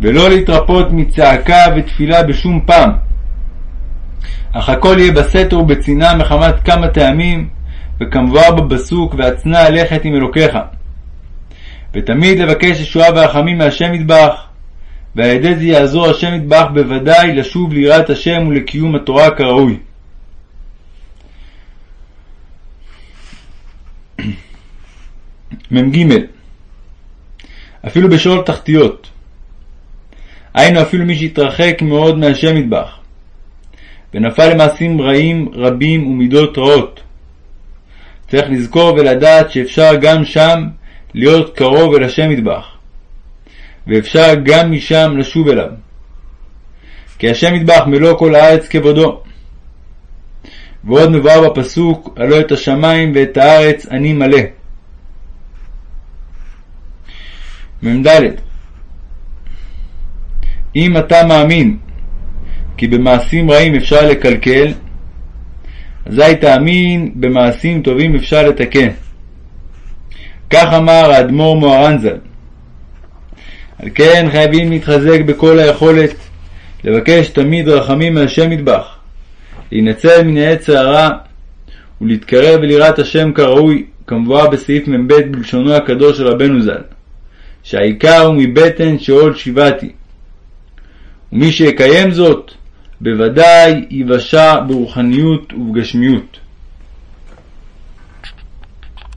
ולא להתרפות מצעקה ותפילה בשום פעם. אך הכל יהיה בסתר ובצנעה מחמת כמה טעמים, וכמבואר בפסוק, והצנע ללכת עם אלוקיך. ותמיד לבקש ישועה ורחמים מהשם יתברך, ועל ידי זה יעזור השם יתברך בוודאי לשוב ליראת השם ולקיום התורה כראוי. מ"ג אפילו בשאול תחתיות. היינו אפילו מי שהתרחק מאוד מהשם יתברך ונפל למעשים רעים רבים ומידות רעות. צריך לזכור ולדעת שאפשר גם שם להיות קרוב אל השם יתברך ואפשר גם משם לשוב אליו כי השם יתברך מלוא כל הארץ כבודו ועוד מבואר בפסוק הלא את השמיים ואת הארץ אני מלא מ"ד אם אתה מאמין כי במעשים רעים אפשר לקלקל, אזי תאמין במעשים טובים אפשר לתקן. כך אמר האדמו"ר מוהר"ן ז"ל. על כן חייבים להתחזק בכל היכולת, לבקש תמיד רחמים מהשם מטבח, להינצל מן העץ הרע ולהתקרב וליראת השם כראוי, כמבואר בסעיף מ"ב בלשונו הקדוש של רבנו ז"ל. שהעיקר הוא מבטן שאול שיבעתי. ומי שיקיים זאת, בוודאי ייוושע ברוחניות ובגשמיות.